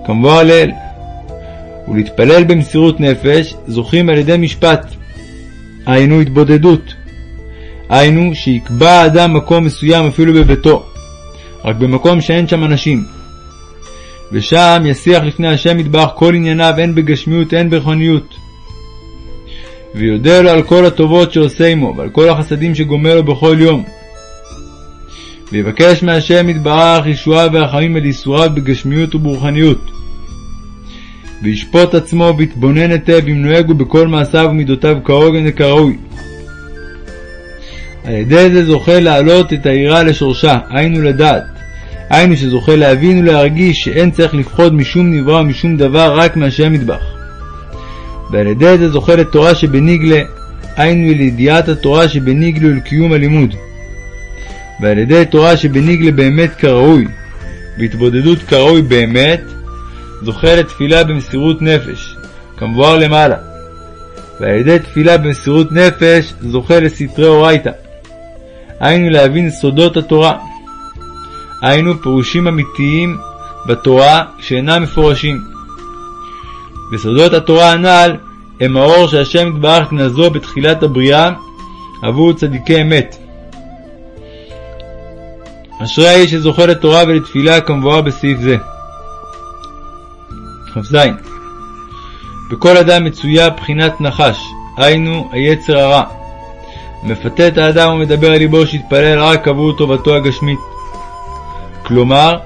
כמובן לעיל. ולהתפלל במסירות נפש זוכים על ידי משפט, היינו התבודדות. היינו שיקבע האדם מקום מסוים אפילו בביתו, רק במקום שאין שם אנשים. ושם יסיח לפני השם מטבח כל ענייניו הן בגשמיות הן ברוחניות. ויודה לו על כל הטובות שעושה עמו, ועל כל החסדים שגומר לו בכל יום. ויבקש מהשם יתברך ישועה ורחמים על ייסוריו בגשמיות וברוחניות. וישפוט עצמו ויתבונן היטב אם נוהג הוא בכל מעשיו ומידותיו כהוגן וכראוי. על ידי זה זוכה להעלות את היראה לשורשה, היינו לדעת. היינו שזוכה להבין ולהרגיש שאין צריך לפחוד משום נברא ומשום דבר רק מהשם מטבח. ועל ידי זה זוכה לתורה שבניגלה, היינו לידיעת התורה שבניגלה ולקיום הלימוד. ועל ידי תורה שבניגלה באמת כראוי, והתבודדות כראוי באמת, זוכה לתפילה במסירות נפש, כמבואר למעלה. ועל ידי תפילה במסירות נפש זוכה לסתרי אורייתא. היינו להבין סודות התורה. היינו פירושים אמיתיים בתורה שאינם מפורשים. וסודות התורה הנ"ל הם האור שהשם יתברך נזו בתחילת הבריאה עבור צדיקי אמת. אשרי האיש שזוכה לתורה ולתפילה כמבואר בסעיף זה. כ"ז בכל אדם מצויה בחינת נחש, היינו היצר הרע. מפתה את האדם ומדבר על ליבו שיתפלל רק עבור טובתו הגשמית. כלומר,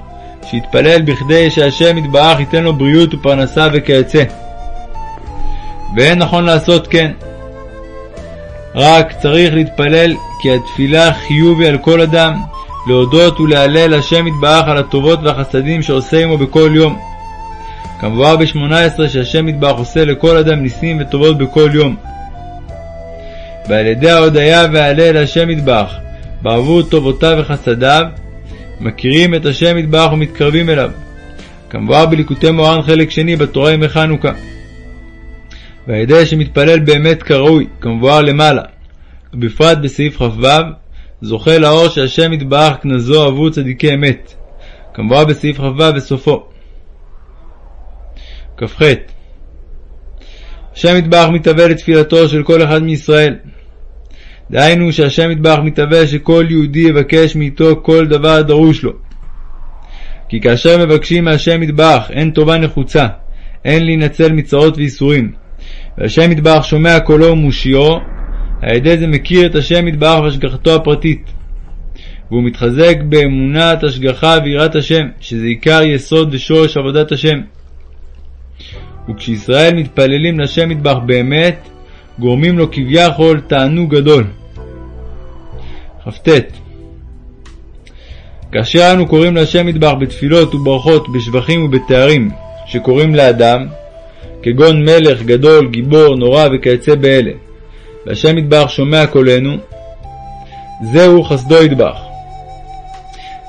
שיתפלל בכדי שהשם יתברך ייתן לו בריאות ופרנסה וכיוצא. ואין נכון לעשות כן. רק צריך להתפלל כי התפילה חיובי על כל אדם, להודות ולהלל השם יתברך על הטובות והחסדים שעושה עמו בכל יום. כמבואר ב-18 שהשם יתברך עושה לכל אדם ניסים וטובות בכל יום. ועל ידי ההודיה וההלל השם יתברך, בעבור טובותיו וחסדיו, מכירים את השם יתברך ומתקרבים אליו. כמבואר בליקוטי מוהר"ן חלק שני בתורה ימי חנוכה. ועל ידי שמתפלל באמת כראוי, כמבואר למעלה, ובפרט בסעיף כ"ו, זוכה לאור שהשם יתברך כנזו עבור צדיקי אמת, כמבואר בסעיף כ"ו בסופו. כ"ח השם יתברך מתהווה לתפילתו של כל אחד מישראל. דהיינו שהשם יתברך מתהווה שכל יהודי יבקש מאיתו כל דבר הדרוש לו. כי כאשר מבקשים מהשם יתברך אין טובה נחוצה, אין להינצל מצרות וייסורים. והשם יתברך שומע קולו ומושיעו, על ידי זה מכיר את השם יתברך והשגחתו הפרטית. והוא מתחזק באמונת השגחה ויראת השם, שזה עיקר יסוד ושורש עבודת השם. וכשישראל מתפללים לשם יתברך באמת, גורמים לו כביכול תענוג גדול. כ"ט כאשר אנו קוראים להשם יתברך בתפילות וברכות, בשבחים ובתארים שקוראים לאדם, כגון מלך, גדול, גיבור, נורא וכיוצא באלה, והשם יתברך שומע קולנו, זהו חסדו יתברך.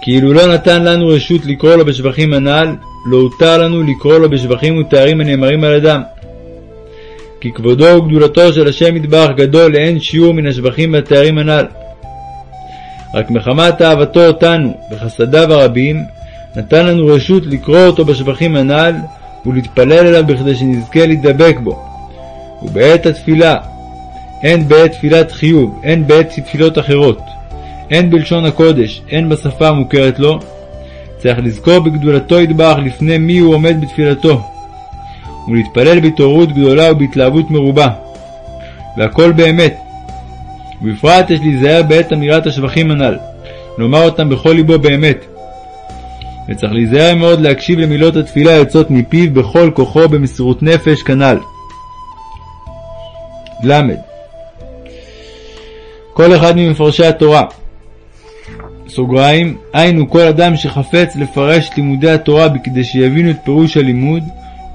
כי אילו לא נתן לנו רשות לקרוא לו בשבחים הנ"ל, לא הותר לנו לקרוא לו בשבחים ותארים הנאמרים על אדם. כי כבודו וגדולתו של השם יתברך גדול לאין שיעור מן השבחים והתארים הנ"ל. רק מחמת אהבתו אותנו וחסדיו הרבים, נתן לנו רשות לקרוא אותו בשבחים הנ"ל ולהתפלל אליו בכדי שנזכה להידבק בו. ובעת התפילה, הן בעת תפילת חיוב, הן בעת תפילות אחרות, הן בלשון הקודש, הן בשפה המוכרת לו, צריך לזכור בגדולתו יתברך לפני מי הוא עומד בתפילתו, ולהתפלל בהתעוררות גדולה ובהתלהבות מרובה. והכל באמת. ובפרט יש להיזהר בעת אמירת השבחים הנ"ל, לומר אותם בכל ליבו באמת. וצריך להיזהר מאוד להקשיב למילות התפילה היוצאות מפיו בכל כוחו במסירות נפש כנ"ל. ל. כל אחד ממפרשי התורה סוגריים, היינו כל אדם שחפץ לפרש לימודי התורה בכדי שיבינו את פירוש הלימוד,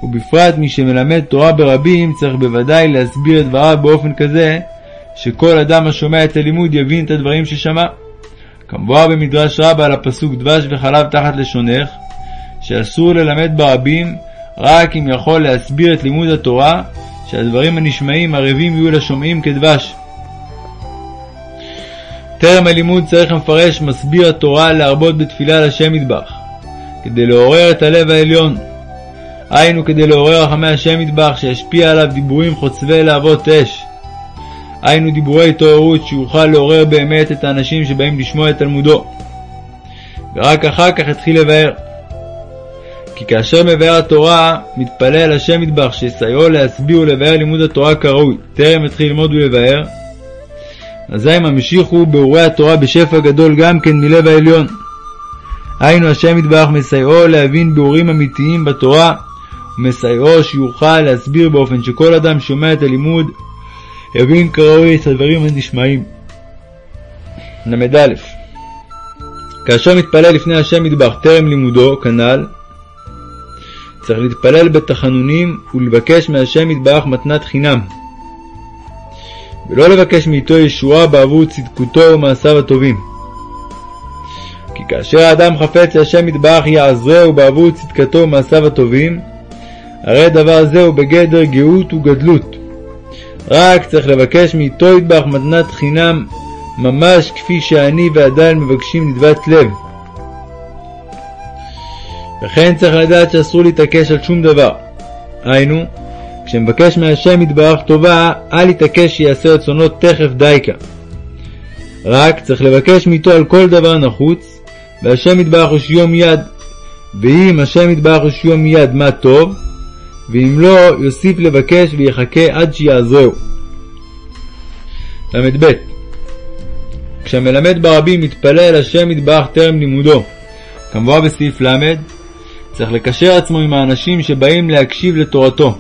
ובפרט מי שמלמד תורה ברבים צריך בוודאי להסביר את דבריו באופן כזה שכל אדם השומע את הלימוד יבין את הדברים ששמע. כמבואר במדרש רבה על הפסוק דבש וחלב תחת לשונך, שאסור ללמד ברבים רק אם יכול להסביר את לימוד התורה, שהדברים הנשמעים ערבים יהיו לשומעים כדבש. טרם הלימוד צריך המפרש מסביר התורה להרבות בתפילה לשם ידבח, כדי לעורר את הלב העליון. היינו כדי לעורר רחמי השם ידבח, שישפיע עליו דיבורים חוצבי להבות אש. היינו דיבורי התעוררות שיוכל לעורר באמת את האנשים שבאים לשמוע את תלמודו. ורק אחר כך התחיל לבאר. כי כאשר מבאר התורה, מתפלל השם ידבח שיסייעו להסביר ולבאר לימוד התורה כראוי, טרם התחיל ללמוד ולבאר, אזי הם המשיכו באורי התורה בשפע גדול גם כן מלב העליון. היינו השם יתברך מסייעו להבין באורים אמיתיים בתורה, ומסייעו שיוכל להסביר באופן שכל אדם שומע את הלימוד יבין כראוי את הדברים הנשמעים. ל"א כאשר מתפלל לפני השם יתברך טרם לימודו, כנ"ל, צריך להתפלל בתחנונים ולבקש מהשם יתברך מתנת חינם. ולא לבקש מאיתו ישועה בעבור צדקותו ומעשיו הטובים. כי כאשר האדם חפץ להשם יתברך יעזרהו בעבור צדקתו ומעשיו הטובים, הרי דבר זה הוא בגדר גאות וגדלות. רק צריך לבקש מאיתו יתברך מתנת חינם ממש כפי שאני ועדיין מבקשים נדבת לב. וכן צריך לדעת שאסור להתעקש על שום דבר. היינו, כשמבקש מהשם יתברך טובה, אל יתעקש שיעשה רצונו תכף דייקה. רק צריך לבקש מאיתו על כל דבר נחוץ, והשם יתברך הושיעו מיד. ואם השם יתברך הושיעו מיד, מה טוב, ואם לא, יוסיף לבקש ויחכה עד שיעזרהו. ל"ב כשהמלמד ברבים מתפלל אל השם יתברך טרם לימודו, כמובן בסעיף ל', צריך לקשר עצמו עם האנשים שבאים להקשיב לתורתו.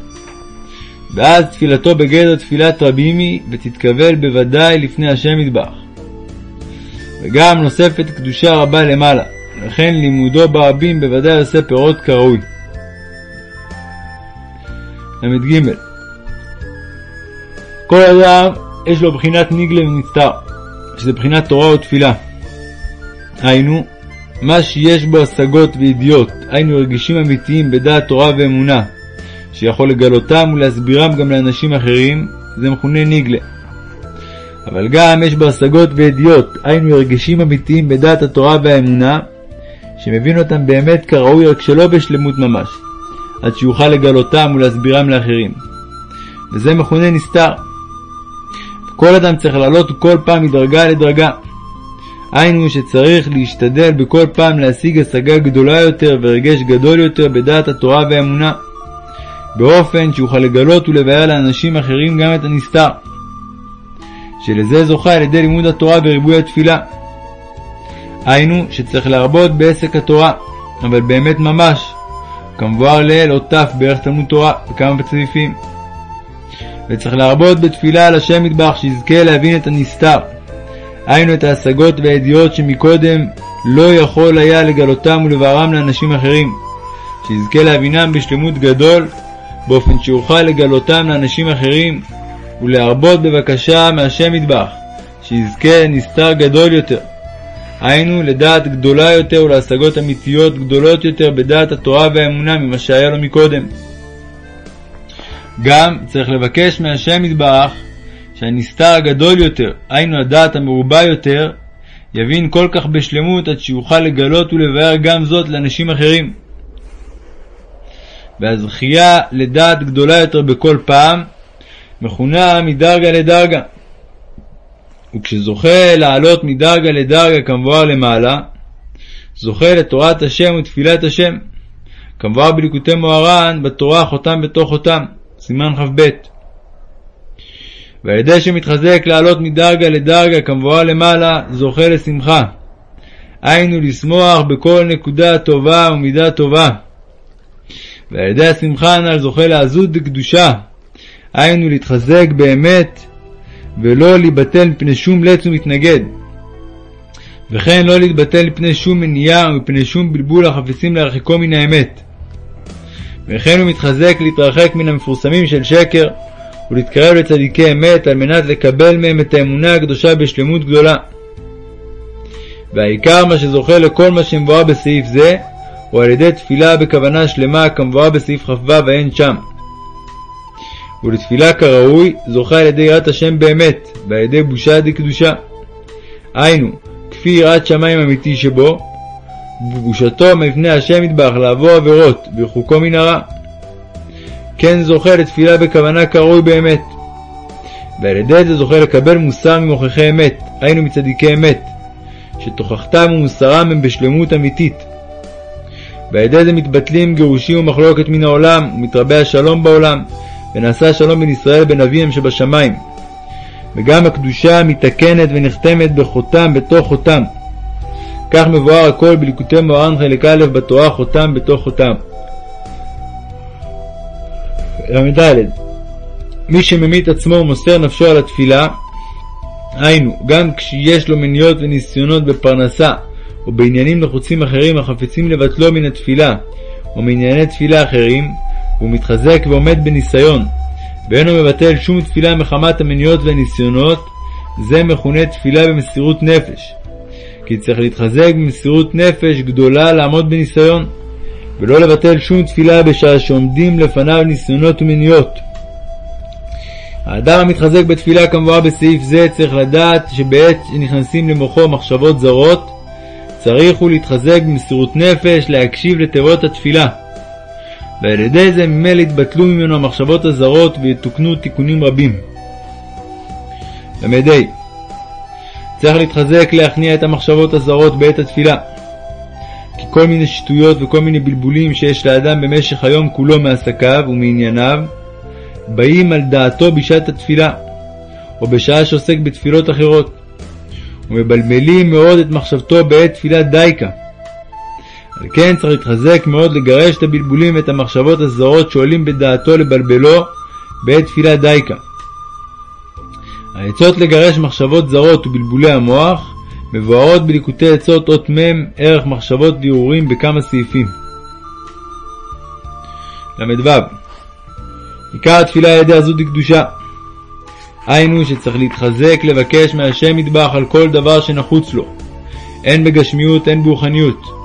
ואז תפילתו בגדר תפילת רבים היא, ותתקבל בוודאי לפני השם יתברך. וגם נוספת קדושה רבה למעלה, לכן לימודו ברבים בוודאי עושה פירות כראוי. ל"ג כל אדם יש לו בחינת ניגלה ונסתר, שזה בחינת תורה ותפילה. היינו, מה שיש בו השגות וידיעות, היינו רגישים אמיתיים בדעת תורה ואמונה, שיכול לגלותם ולהסבירם גם לאנשים אחרים, זה מכונה ניגלה. אבל גם יש בו השגות וידיעות, היינו הרגשים אמיתיים בדעת התורה והאמונה, שמבין אותם באמת כראוי רק שלא בשלמות ממש, עד שיוכל לגלותם ולהסבירם לאחרים. וזה מכונה נסתר. כל אדם צריך לעלות כל פעם מדרגה לדרגה. היינו שצריך להשתדל בכל פעם להשיג השגה גדולה יותר ורגש גדול יותר בדעת התורה והאמונה, באופן שיוכל לגלות ולבאר לאנשים אחרים גם את הנסתר. שלזה זוכה על ידי לימוד התורה וריבוי התפילה. היינו שצריך להרבות בעסק התורה, אבל באמת ממש, כמבואר עוד ת' בערך תלמוד תורה בכמה צדיפים. וצריך להרבות בתפילה על השם מטבח שיזכה להבין את הנסתר, היינו את ההשגות והידיעות שמקודם לא יכול היה לגלותם ולבערם לאנשים אחרים, שיזכה להבינם בשלמות גדול, באופן שיוכל לגלותם לאנשים אחרים, ולהרבות בבקשה מהשם מטבח, שיזכה נסתר גדול יותר. היינו לדעת גדולה יותר ולהשגות אמיתיות גדולות יותר בדעת התורה והאמונה ממה שהיה לו מקודם. גם צריך לבקש מהשם יתברך שהנסתר הגדול יותר, היינו הדעת המרובה יותר, יבין כל כך בשלמות עד שיוכל לגלות ולבאר גם זאת לאנשים אחרים. והזכייה לדעת גדולה יותר בכל פעם, מכונה מדרגה לדרגה. וכשזוכה לעלות מדרגה לדרגה כמבואר למעלה, זוכה לתורת השם ותפילת השם, כמבואר בליקוטי מוהר"ן בתורה חותם בתוך חותם, סימן כ"ב. ועל ידי שמתחזק לעלות מדרגה לדרגה כמבואר למעלה, זוכה לשמחה. היינו לשמוח בכל נקודה טובה ומידה טובה. ועל ידי השמחה הנ"ל זוכה לעזות דקדושה, היינו להתחזק באמת, ולא להיבטל מפני שום לץ ומתנגד. וכן לא להתבטל מפני שום מניעה ומפני שום בלבול החפצים להרחיקו מן האמת. וכן הוא מתחזק להתרחק מן המפורסמים של שקר, ולהתקרב לצדיקי אמת על מנת לקבל מהם את האמונה הקדושה בשלמות גדולה. והעיקר מה שזוכה לכל מה שמבואר בסעיף זה, הוא על ידי תפילה בכוונה שלמה כמבואר בסעיף כ"ו ואין שם. ולתפילה כראוי זוכה על ידי יראת השם באמת, ועל ידי בושה דקדושה. היינו, כפי יראת שמיים אמיתי שבו, ובושתו מפני השם יתברך לעבור עבירות, ורחוקו מן הרע. כן זוכה לתפילה בכוונה כראוי באמת. ועל ידי זה זוכה לקבל מוסר ממוכחי אמת, היינו מצדיקי אמת, שתוכחתם ומוסרם הם בשלמות אמיתית. ועל ידי זה מתבטלים גירושים ומחלוקת מן העולם, ומתרבה השלום בעולם, ונעשה שלום בין ישראל לבין אביהם שבשמיים. וגם הקדושה מתקנת ונחתמת בחותם בתוך חותם. כך מבואר הכל בליקוטי מוהר"ן חלק א' בתורה חותם בתוך חותם. ל"ד מי שממית עצמו ומוסר נפשו על התפילה, היינו, גם כשיש לו מניעות וניסיונות בפרנסה או בעניינים נחוצים אחרים החפצים לבטלו מן התפילה או מענייני תפילה אחרים, והוא מתחזק ועומד בניסיון, ואינו מבטל שום תפילה מחמת המניעות והניסיונות, זה מכונה תפילה במסירות נפש. כי צריך להתחזק במסירות נפש גדולה לעמוד בניסיון, ולא לבטל שום תפילה בשעה שעומדים לפניו ניסיונות ומניעות. האדם המתחזק בתפילה כמבואר בסעיף זה צריך לדעת שבעת שנכנסים למוחו מחשבות זרות צריך הוא להתחזק במסירות נפש להקשיב לתיבות התפילה ועל ידי זה ממילא יתבטלו ממנו המחשבות הזרות ויתוקנו תיקונים רבים. ל"ה צריך להתחזק להכניע את המחשבות הזרות בעת התפילה. כי כל מיני שטויות וכל מיני בלבולים שיש לאדם במשך היום כולו מעסקיו ומענייניו, באים על דעתו בשעת התפילה, או בשעה שעוסק בתפילות אחרות, ומבלבלים מאוד את מחשבתו בעת תפילת דייקה. על כן צריך להתחזק מאוד לגרש את הבלבולים ואת המחשבות הזרות שעולים בדעתו לבלבלו בעת תפילת דייקה. העצות לגרש מחשבות זרות ובלבולי המוח מבוארות בליקוטי עצות אות מ' ערך מחשבות דיורים בכמה סעיפים. ל"ו עיקר התפילה על ידי עזות דקדושה. היינו שצריך להתחזק לבקש מהשם מטבח על כל דבר שנחוץ לו, הן בגשמיות הן ברוחניות.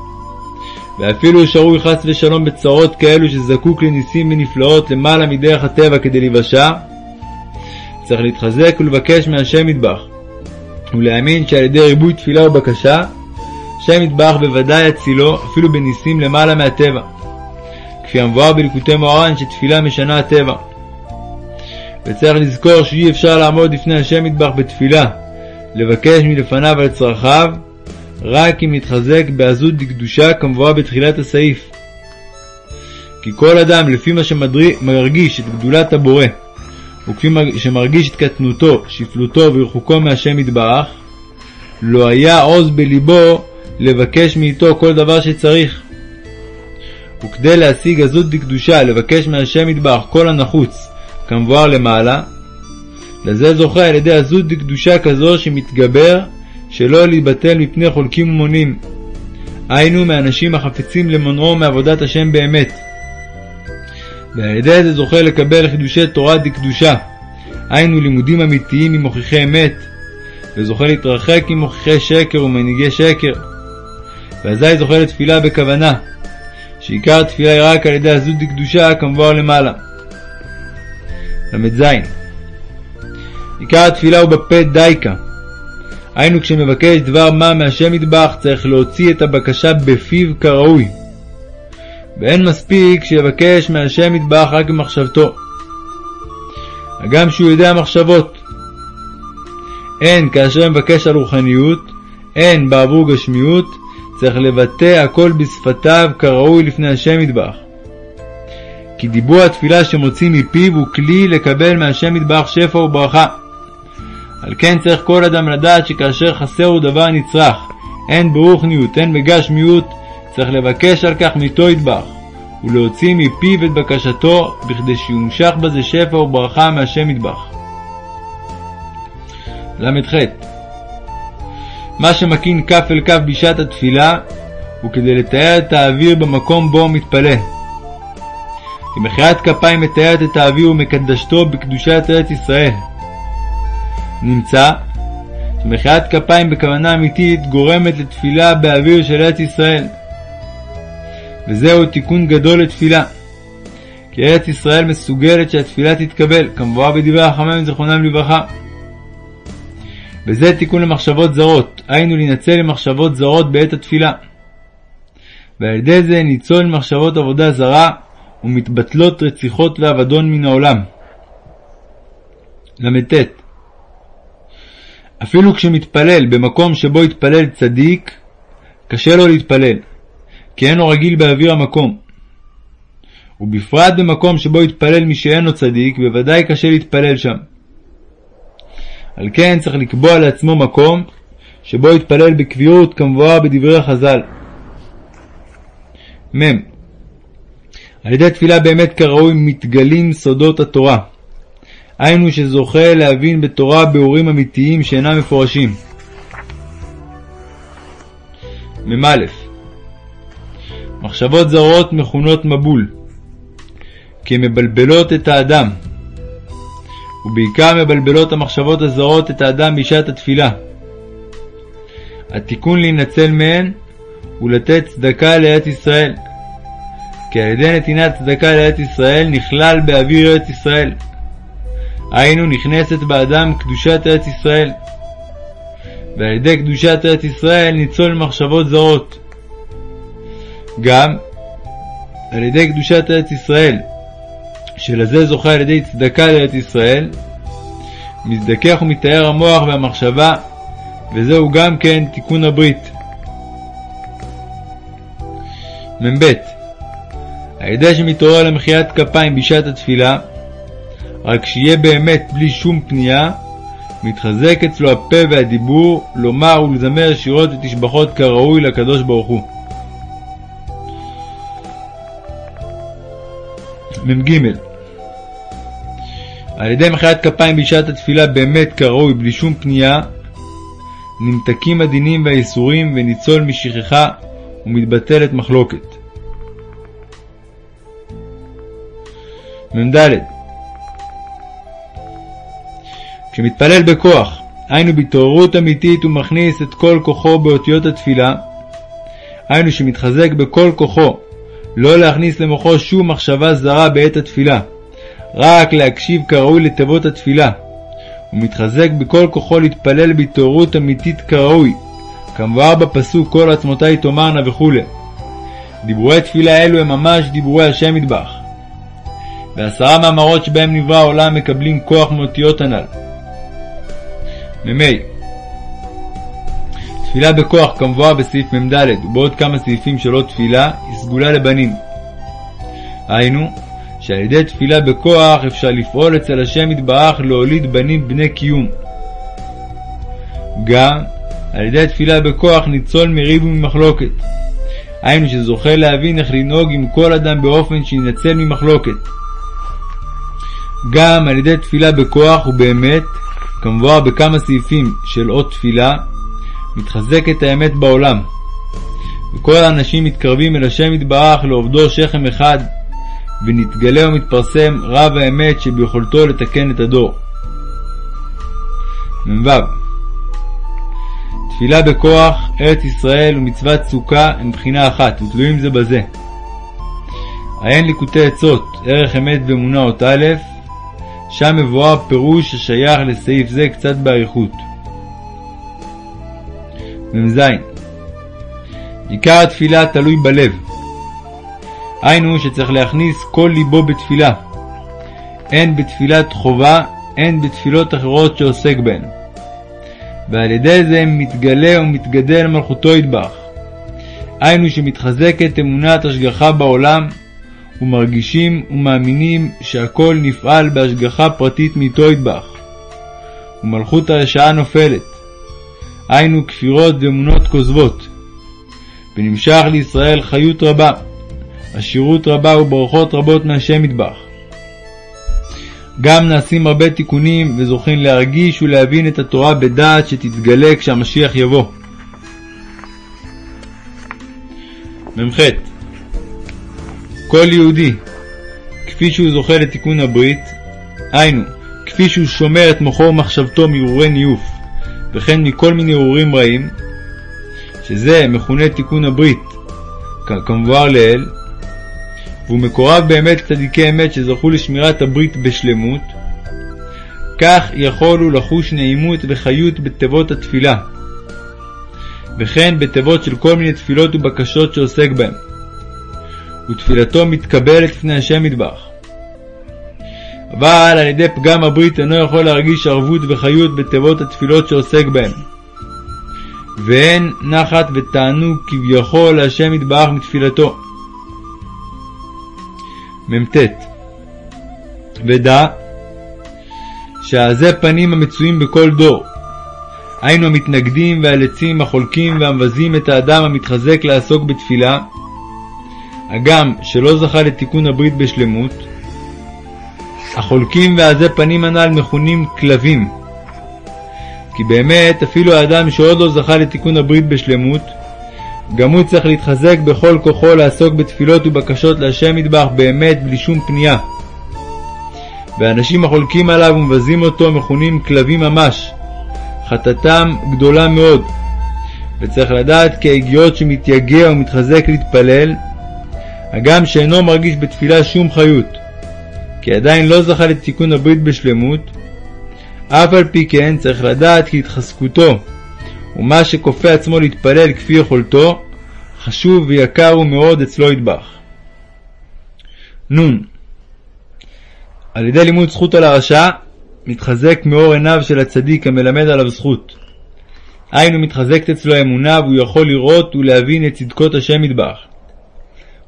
ואפילו שרוי חס ושלום בצרות כאלו שזקוק לניסים ונפלאות למעלה מדרך הטבע כדי להיוושע, צריך להתחזק ולבקש מהשם מטבח, ולהאמין שעל ידי ריבוי תפילה ובקשה, השם מטבח בוודאי יצילו אפילו בניסים למעלה מהטבע. כפי המבואר בליקוטי מוהר"ן שתפילה משנה הטבע. וצריך לזכור שאי אפשר לעמוד לפני השם מטבח בתפילה, לבקש מלפניו על צרכיו, רק אם נתחזק בעזות דקדושה כמבואר בתחילת הסעיף. כי כל אדם לפי מה שמרגיש את גדולת הבורא, וכפי שמרגיש את קטנותו, שפלותו ורחוקו מהשם יתברך, לא היה עוז בלבו לבקש מאיתו כל דבר שצריך. וכדי להשיג עזות דקדושה, לבקש מהשם יתברך כל הנחוץ, כמבואר למעלה, לזה זוכה על ידי עזות דקדושה כזו שמתגבר, שלא להיבטל מפני חולקים ומונים. היינו מאנשים החפצים למונעו מעבודת השם באמת. ועל ידי זה זוכה לקבל חידושי תורה דקדושה, היינו לימודים אמיתיים ממוכיחי אמת, וזוכה להתרחק ממוכיחי שקר ומנהיגי שקר. ואזי זוכה לתפילה בכוונה, שעיקר התפילה היא רק על ידי עזות דקדושה כמבואר למעלה. ל"ז עיקר התפילה הוא בפה דייקה. היינו כשמבקש דבר מה מהשם מטבח צריך להוציא את הבקשה בפיו כראוי. ואין מספיק שיבקש מהשם מטבח רק במחשבתו. הגם שהוא יודע מחשבות. אין כאשר מבקש על רוחניות, אין בעבור גשמיות, צריך לבטא הכל בשפתיו כראוי לפני השם מטבח. כי דיבור התפילה שמוציא מפיו הוא כלי לקבל מהשם מטבח שפע וברכה. על כן צריך כל אדם לדעת שכאשר חסר הוא דבר נצרך, הן ברוחניות הן בגשמיות, צריך לבקש על כך מאיתו יטבח, ולהוציא מפיו את בקשתו, בכדי שיומשך בזה שפע וברכה מהשם יטבח. ל"ח מה שמקין כף אל כף בשעת התפילה, הוא כדי לתאר את האוויר במקום בו הוא מתפלל. כי מחיית כפיים מתארת את האוויר ומקדשתו בקדושת ארץ ישראל. נמצא שמחיית כפיים בכוונה אמיתית גורמת לתפילה באוויר של ארץ ישראל. וזהו תיקון גדול לתפילה. כי ארץ ישראל מסוגלת שהתפילה תתקבל, כמבואר בדברי החכמים זיכרונם לברכה. וזה תיקון למחשבות זרות, היינו להינצל למחשבות זרות בעת התפילה. ועל ידי זה ניצול מחשבות עבודה זרה, ומתבטלות רציחות ואבדון מן העולם. ל"ט אפילו כשמתפלל במקום שבו התפלל צדיק, קשה לו להתפלל, כי אינו רגיל באוויר המקום. ובפרט במקום שבו התפלל מי שאינו צדיק, בוודאי קשה להתפלל שם. על כן צריך לקבוע לעצמו מקום שבו יתפלל בקביעות כמבואר בדברי חז"ל. מ. על ידי תפילה באמת כראוי מתגלים סודות התורה. היינו שזוכה להבין בתורה ביאורים אמיתיים שאינם מפורשים. מ"א מחשבות זרות מכונות מבול, כי הן מבלבלות את האדם, ובעיקר מבלבלות המחשבות הזרות את האדם בשעת התפילה. התיקון להינצל מהן הוא לתת צדקה לארץ ישראל, כי על ידי נתינת צדקה לארץ ישראל נכלל באוויר ארץ ישראל. היינו נכנסת באדם קדושת ארץ ישראל. ועל ידי קדושת ארץ ישראל ניצול מחשבות זרות. גם על ידי קדושת ארץ ישראל, שלזה זוכה על ידי צדקה לארץ ישראל, מזדכך ומתאר המוח והמחשבה, וזהו גם כן תיקון הברית. מ"ב על ידי שמתעורר למחיית כפיים בשעת התפילה, רק שיהיה באמת בלי שום פנייה, מתחזק אצלו הפה והדיבור לומר ולזמר שירות ותשבחות כראוי לקדוש ברוך הוא. מ"ג על ידי מחיית כפיים בשעת התפילה באמת כראוי בלי שום פנייה, נמתקים הדינים והאיסורים וניצול משכחה ומתבטלת מחלוקת. מ"ד כשמתפלל בכוח, היינו בהתעוררות אמיתית ומכניס את כל כוחו באותיות התפילה, היינו שמתחזק בכל כוחו, לא להכניס למוחו שום מחשבה זרה בעת התפילה, רק להקשיב כראוי לתיבות התפילה, ומתחזק בכל כוחו להתפלל בהתעוררות אמיתית כראוי, כמבואר בפסוק כל עצמותי תאמרנה וכו'. דיבורי תפילה אלו הם ממש דיבורי השם מטבח. ועשרה מאמרות שבהם נברא העולם מקבלים כוח מאותיות הנ"ל. מ"ה תפילה בכוח כמבואר בסעיף מ"ד ובעוד כמה סעיפים של עוד תפילה היא סגולה לבנים. היינו, שעל ידי תפילה בכוח אפשר לפעול אצל השם יתברך להוליד בנים בני קיום. גם על ידי תפילה בכוח ניצול מריב וממחלוקת. היינו שזוכה להבין איך לנהוג עם כל אדם באופן שינצל ממחלוקת. גם על ידי תפילה בכוח ובאמת, כמבואר בכמה סעיפים של אות תפילה, מתחזקת האמת בעולם. וכל האנשים מתקרבים אל השם יתברך לעובדו שכם אחד, ונתגלה ומתפרסם רב האמת שביכולתו לתקן את הדור. מ"ו תפילה בכוח, ארץ ישראל ומצוות סוכה הם בחינה אחת, ותלויים זה בזה. עיין ליקוטי עצות, ערך אמת ואמונה אות א', שם מבואר פירוש השייך לסעיף זה קצת באריכות. מ"ז עיקר התפילה תלוי בלב. היינו שצריך להכניס כל ליבו בתפילה, הן בתפילת חובה, הן בתפילות אחרות שעוסק בהן. ועל ידי זה מתגלה ומתגדל מלכותו ידבח. היינו שמתחזקת אמונת השגחה בעולם, ומרגישים ומאמינים שהכל נפעל בהשגחה פרטית מאיתו ידבח. ומלכות הרשעה נופלת. היינו כפירות ואמונות כוזבות. ונמשך לישראל חיות רבה, עשירות רבה וברכות רבות מהשם ידבח. גם נעשים הרבה תיקונים וזוכים להרגיש ולהבין את התורה בדעת שתתגלה כשהמשיח יבוא. מ"ח כל יהודי, כפי שהוא זוכה לתיקון הברית, היינו, כפי שהוא שומר את מוחו ומחשבתו מהרהורי ניוף, וכן מכל מיני הרהורים רעים, שזה מכונה תיקון הברית, כמבואר לעיל, והוא מקורב באמת צדיקי אמת שזכו לשמירת הברית בשלמות, כך יכול הוא לחוש נעימות וחיות בתיבות התפילה, וכן בתיבות של כל מיני תפילות ובקשות שעוסק בהם. ותפילתו מתקבלת לפני השם מטבח. אבל על ידי פגם הברית אינו יכול להרגיש ערבות וחיות בתיבות התפילות שעוסק בהן. ואין נחת ותענוג כביכול להשם יתברך מתפילתו. מ"ט ודע שעזי פנים המצויים בכל דור, היינו המתנגדים והלצים החולקים והמבזים את האדם המתחזק לעסוק בתפילה, הגם שלא זכה לתיקון הברית בשלמות, החולקים ועזי פנים הנ"ל מכונים כלבים. כי באמת אפילו האדם שעוד לא זכה לתיקון הברית בשלמות, גם הוא צריך להתחזק בכל כוחו לעסוק בתפילות ובקשות להשם מטבח באמת בלי שום פנייה. ואנשים החולקים עליו ומבזים אותו מכונים כלבים ממש, חטאתם גדולה מאוד, וצריך לדעת כי ההגיעות שמתייגע ומתחזק להתפלל, הגם שאינו מרגיש בתפילה שום חיות, כי עדיין לא זכה לתיקון הברית בשלמות, אף על פי כן צריך לדעת כי התחזקותו ומה שכופה עצמו להתפלל כפי יכולתו, חשוב ויקר הוא מאוד אצלו ידבח. נ. על ידי לימוד זכות על הרשע, מתחזק מאור עיניו של הצדיק המלמד עליו זכות. היינו מתחזקת אצלו האמונה והוא יכול לראות ולהבין את צדקות השם ידבח.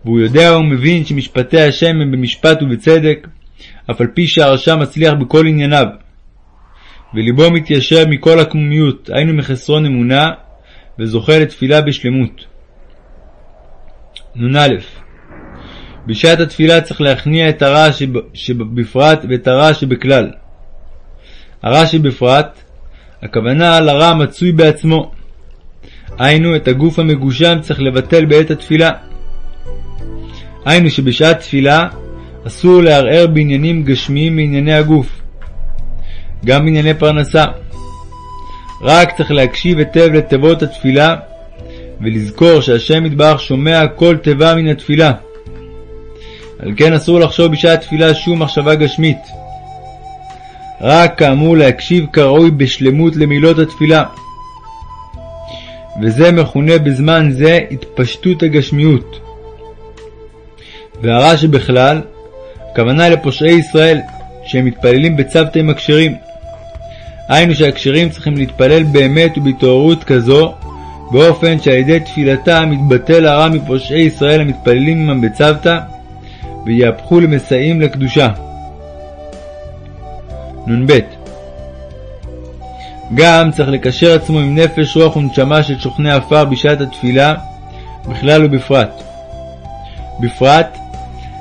והוא יודע ומבין שמשפטי השם הם במשפט ובצדק, אף על פי שהרשע מצליח בכל ענייניו. וליבו מתיישר מכל הקמומיות, היינו מחסרון אמונה, וזוכה לתפילה בשלמות. נ"א בשעת התפילה צריך להכניע את הרע שב, שבפרט ואת הרע שבכלל. הרע שבפרט, הכוונה לרע המצוי בעצמו. היינו, את הגוף המגושם צריך לבטל בעת התפילה. היינו שבשעת תפילה אסור לערער בעניינים גשמיים מענייני הגוף, גם בענייני פרנסה. רק צריך להקשיב היטב לתיבות התפילה ולזכור שהשם יתברך שומע כל תיבה מן התפילה. על כן אסור לחשוב בשעת תפילה שום מחשבה גשמית. רק כאמור להקשיב כראוי בשלמות למילות התפילה. וזה מכונה בזמן זה התפשטות הגשמיות. והרע שבכלל, הכוונה לפושעי ישראל, שהם מתפללים בצוותא עם הכשרים. היינו שהכשרים צריכים להתפלל באמת ובהתעוררות כזו, באופן שעל ידי תפילתם יתבטל הרע מפושעי ישראל המתפללים עמם בצוותא, ויהפכו למסייעים לקדושה. נ"ב גם צריך לקשר עצמו עם נפש, רוח ונשמה של שוכני עפר בשעת התפילה, בכלל ובפרט. בפרט,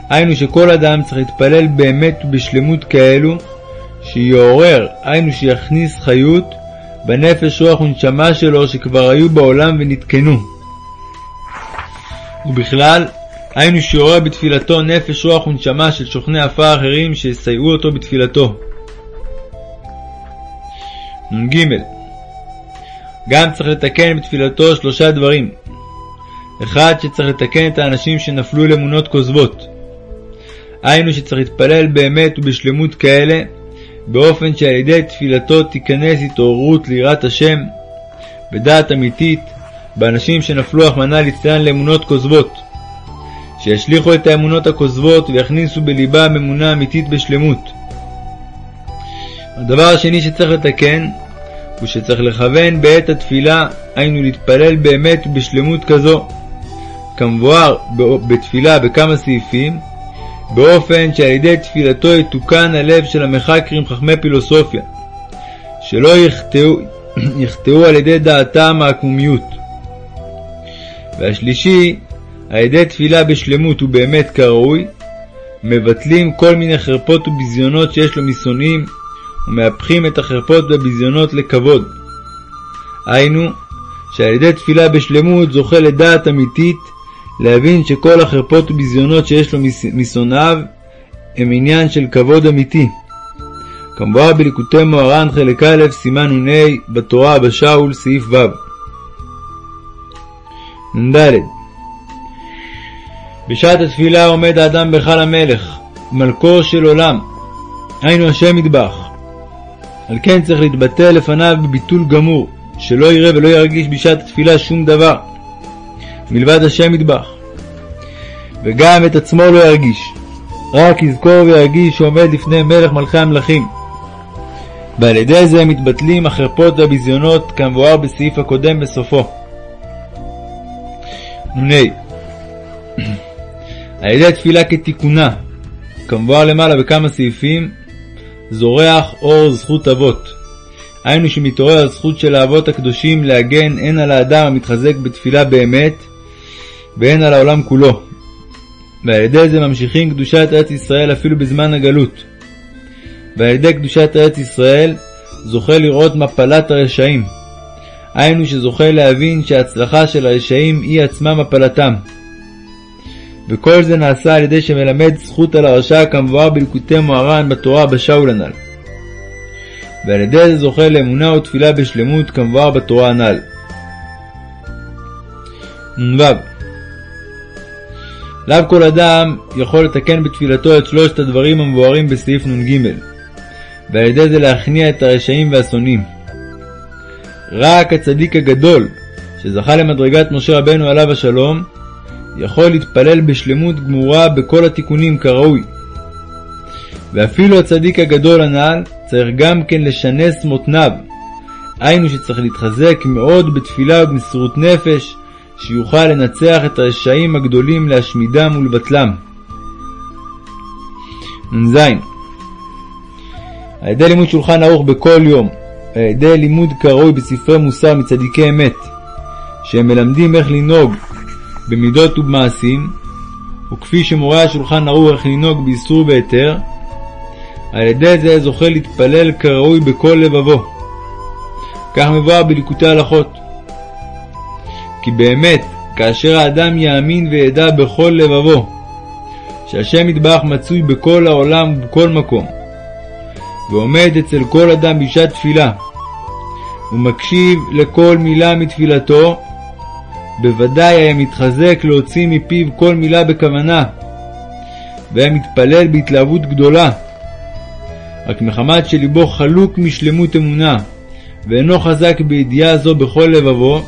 היינו שכל אדם צריך להתפלל באמת ובשלמות כאלו, שיעורר, היינו שיכניס חיות, בנפש, רוח ונשמה שלו שכבר היו בעולם ונתקנו. ובכלל, היינו שיעורר בתפילתו נפש, רוח ונשמה של שוכני עפר אחרים שיסייעו אותו בתפילתו. נ"ג גם צריך לתקן בתפילתו שלושה דברים. אחד, שצריך לתקן את האנשים שנפלו לאמונות כוזבות. היינו שצריך להתפלל באמת ובשלמות כאלה, באופן שעל ידי תפילתו תיכנס התעוררות ליראת השם, בדעת אמיתית, באנשים שנפלו אחמנה ליצלן לאמונות כוזבות, שישליכו את האמונות הכוזבות ויכניסו בליבם אמונה אמיתית בשלמות. הדבר השני שצריך לתקן, הוא שצריך לכוון בעת התפילה, היינו להתפלל באמת ובשלמות כזו. כמבואר בתפילה בכמה סעיפים, באופן שעל ידי תפילתו יתוקן הלב של המחקרים חכמי פילוסופיה, שלא יחטאו, [CLEARS THROAT] יחטאו על ידי דעתם העקמומיות. והשלישי, על ידי תפילה בשלמות ובאמת כראוי, מבטלים כל מיני חרפות וביזיונות שיש לו משונאים, ומהפכים את החרפות והביזיונות לכבוד. היינו, שעל ידי תפילה בשלמות זוכה לדעת אמיתית להבין שכל החרפות וביזיונות שיש לו משונאיו הם עניין של כבוד אמיתי. כמובן בליקוטי מוהר"ן חלק א', סימן נ"ה, בתורה בשאול, סעיף ו'. נ"ד בשעת התפילה עומד האדם בהיכל המלך, מלכו של עולם, היינו השם מטבח. על כן צריך להתבטא לפניו בביטול גמור, שלא יראה ולא ירגיש בשעת התפילה שום דבר. מלבד השם ידבח. וגם את עצמו לא ירגיש, רק יזכור וירגיש שעומד לפני מלך מלכי המלכים. ועל ידי זה מתבטלים החרפות והביזיונות כמבואר בסעיף הקודם בסופו. נ. [CLEARS THROAT] על ידי תפילה כתיקונה, כמבואר למעלה בכמה סעיפים, זורח אור זכות אבות. היינו שמתעורר הזכות של האבות הקדושים להגן הן על האדם המתחזק בתפילה באמת, והן על העולם כולו. ועל ידי זה ממשיכים קדושת ארץ ישראל אפילו בזמן הגלות. ועל ידי קדושת ארץ ישראל זוכה לראות מפלת הרשעים. היינו שזוכה להבין שההצלחה של הרשעים היא עצמה מפלתם. וכל זה נעשה על ידי שמלמד זכות על הרשע כמבואר בלקוטי מוהר"ן בתורה בשאול הנ"ל. ועל ידי זה זוכה לאמונה ותפילה בשלמות כמבואר בתורה הנ"ל. נ"ו לאו כל אדם יכול לתקן בתפילתו את שלושת הדברים המבוארים בסעיף נ"ג, ועל ידי זה להכניע את הרשעים והשונאים. רק הצדיק הגדול, שזכה למדרגת משה רבנו עליו השלום, יכול להתפלל בשלמות גמורה בכל התיקונים כראוי. ואפילו הצדיק הגדול הנ"ל צריך גם כן לשנס מותניו, היינו שצריך להתחזק מאוד בתפילה ובמסירות נפש, שיוכל לנצח את הרשעים הגדולים להשמידם ולבטלם. נ"ז על ידי לימוד שולחן ערוך בכל יום, על ידי לימוד כראוי בספרי מוסר מצדיקי אמת, שהם מלמדים איך לנהוג במידות ובמעשים, וכפי שמורה השולחן ערוך איך לנהוג באיסור והיתר, על ידי זה זוכה להתפלל כראוי בכל לבבו. כך מבואר בליקוטי הלכות. כי באמת, כאשר האדם יאמין וידע בכל לבבו, שהשם יתברך מצוי בכל העולם ובכל מקום, ועומד אצל כל אדם בשעת תפילה, ומקשיב לכל מילה מתפילתו, בוודאי היה מתחזק להוציא מפיו כל מילה בכוונה, והיה מתפלל בהתלהבות גדולה, רק מחמת שליבו חלוק משלמות אמונה, ואינו חזק בידיעה זו בכל לבבו,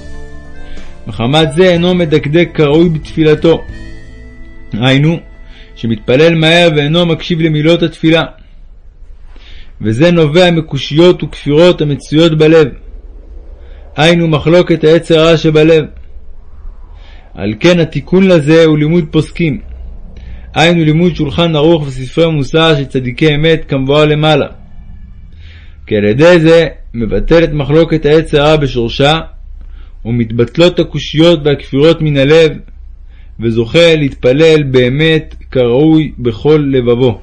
מחמת זה אינו מדקדק כראוי בתפילתו. היינו, שמתפלל מהר ואינו מקשיב למילות התפילה. וזה נובע מקושיות וכפירות המצויות בלב. היינו מחלוקת העץ הרע שבלב. על כן התיקון לזה הוא לימוד פוסקים. היינו לימוד שולחן ערוך וספרי מוסר של צדיקי אמת כמבואר למעלה. כי על ידי זה מבטל את מחלוקת העץ הרע בשורשה, ומתבטלות הקושיות והכפירות מן הלב, וזוכה להתפלל באמת כראוי בכל לבבו.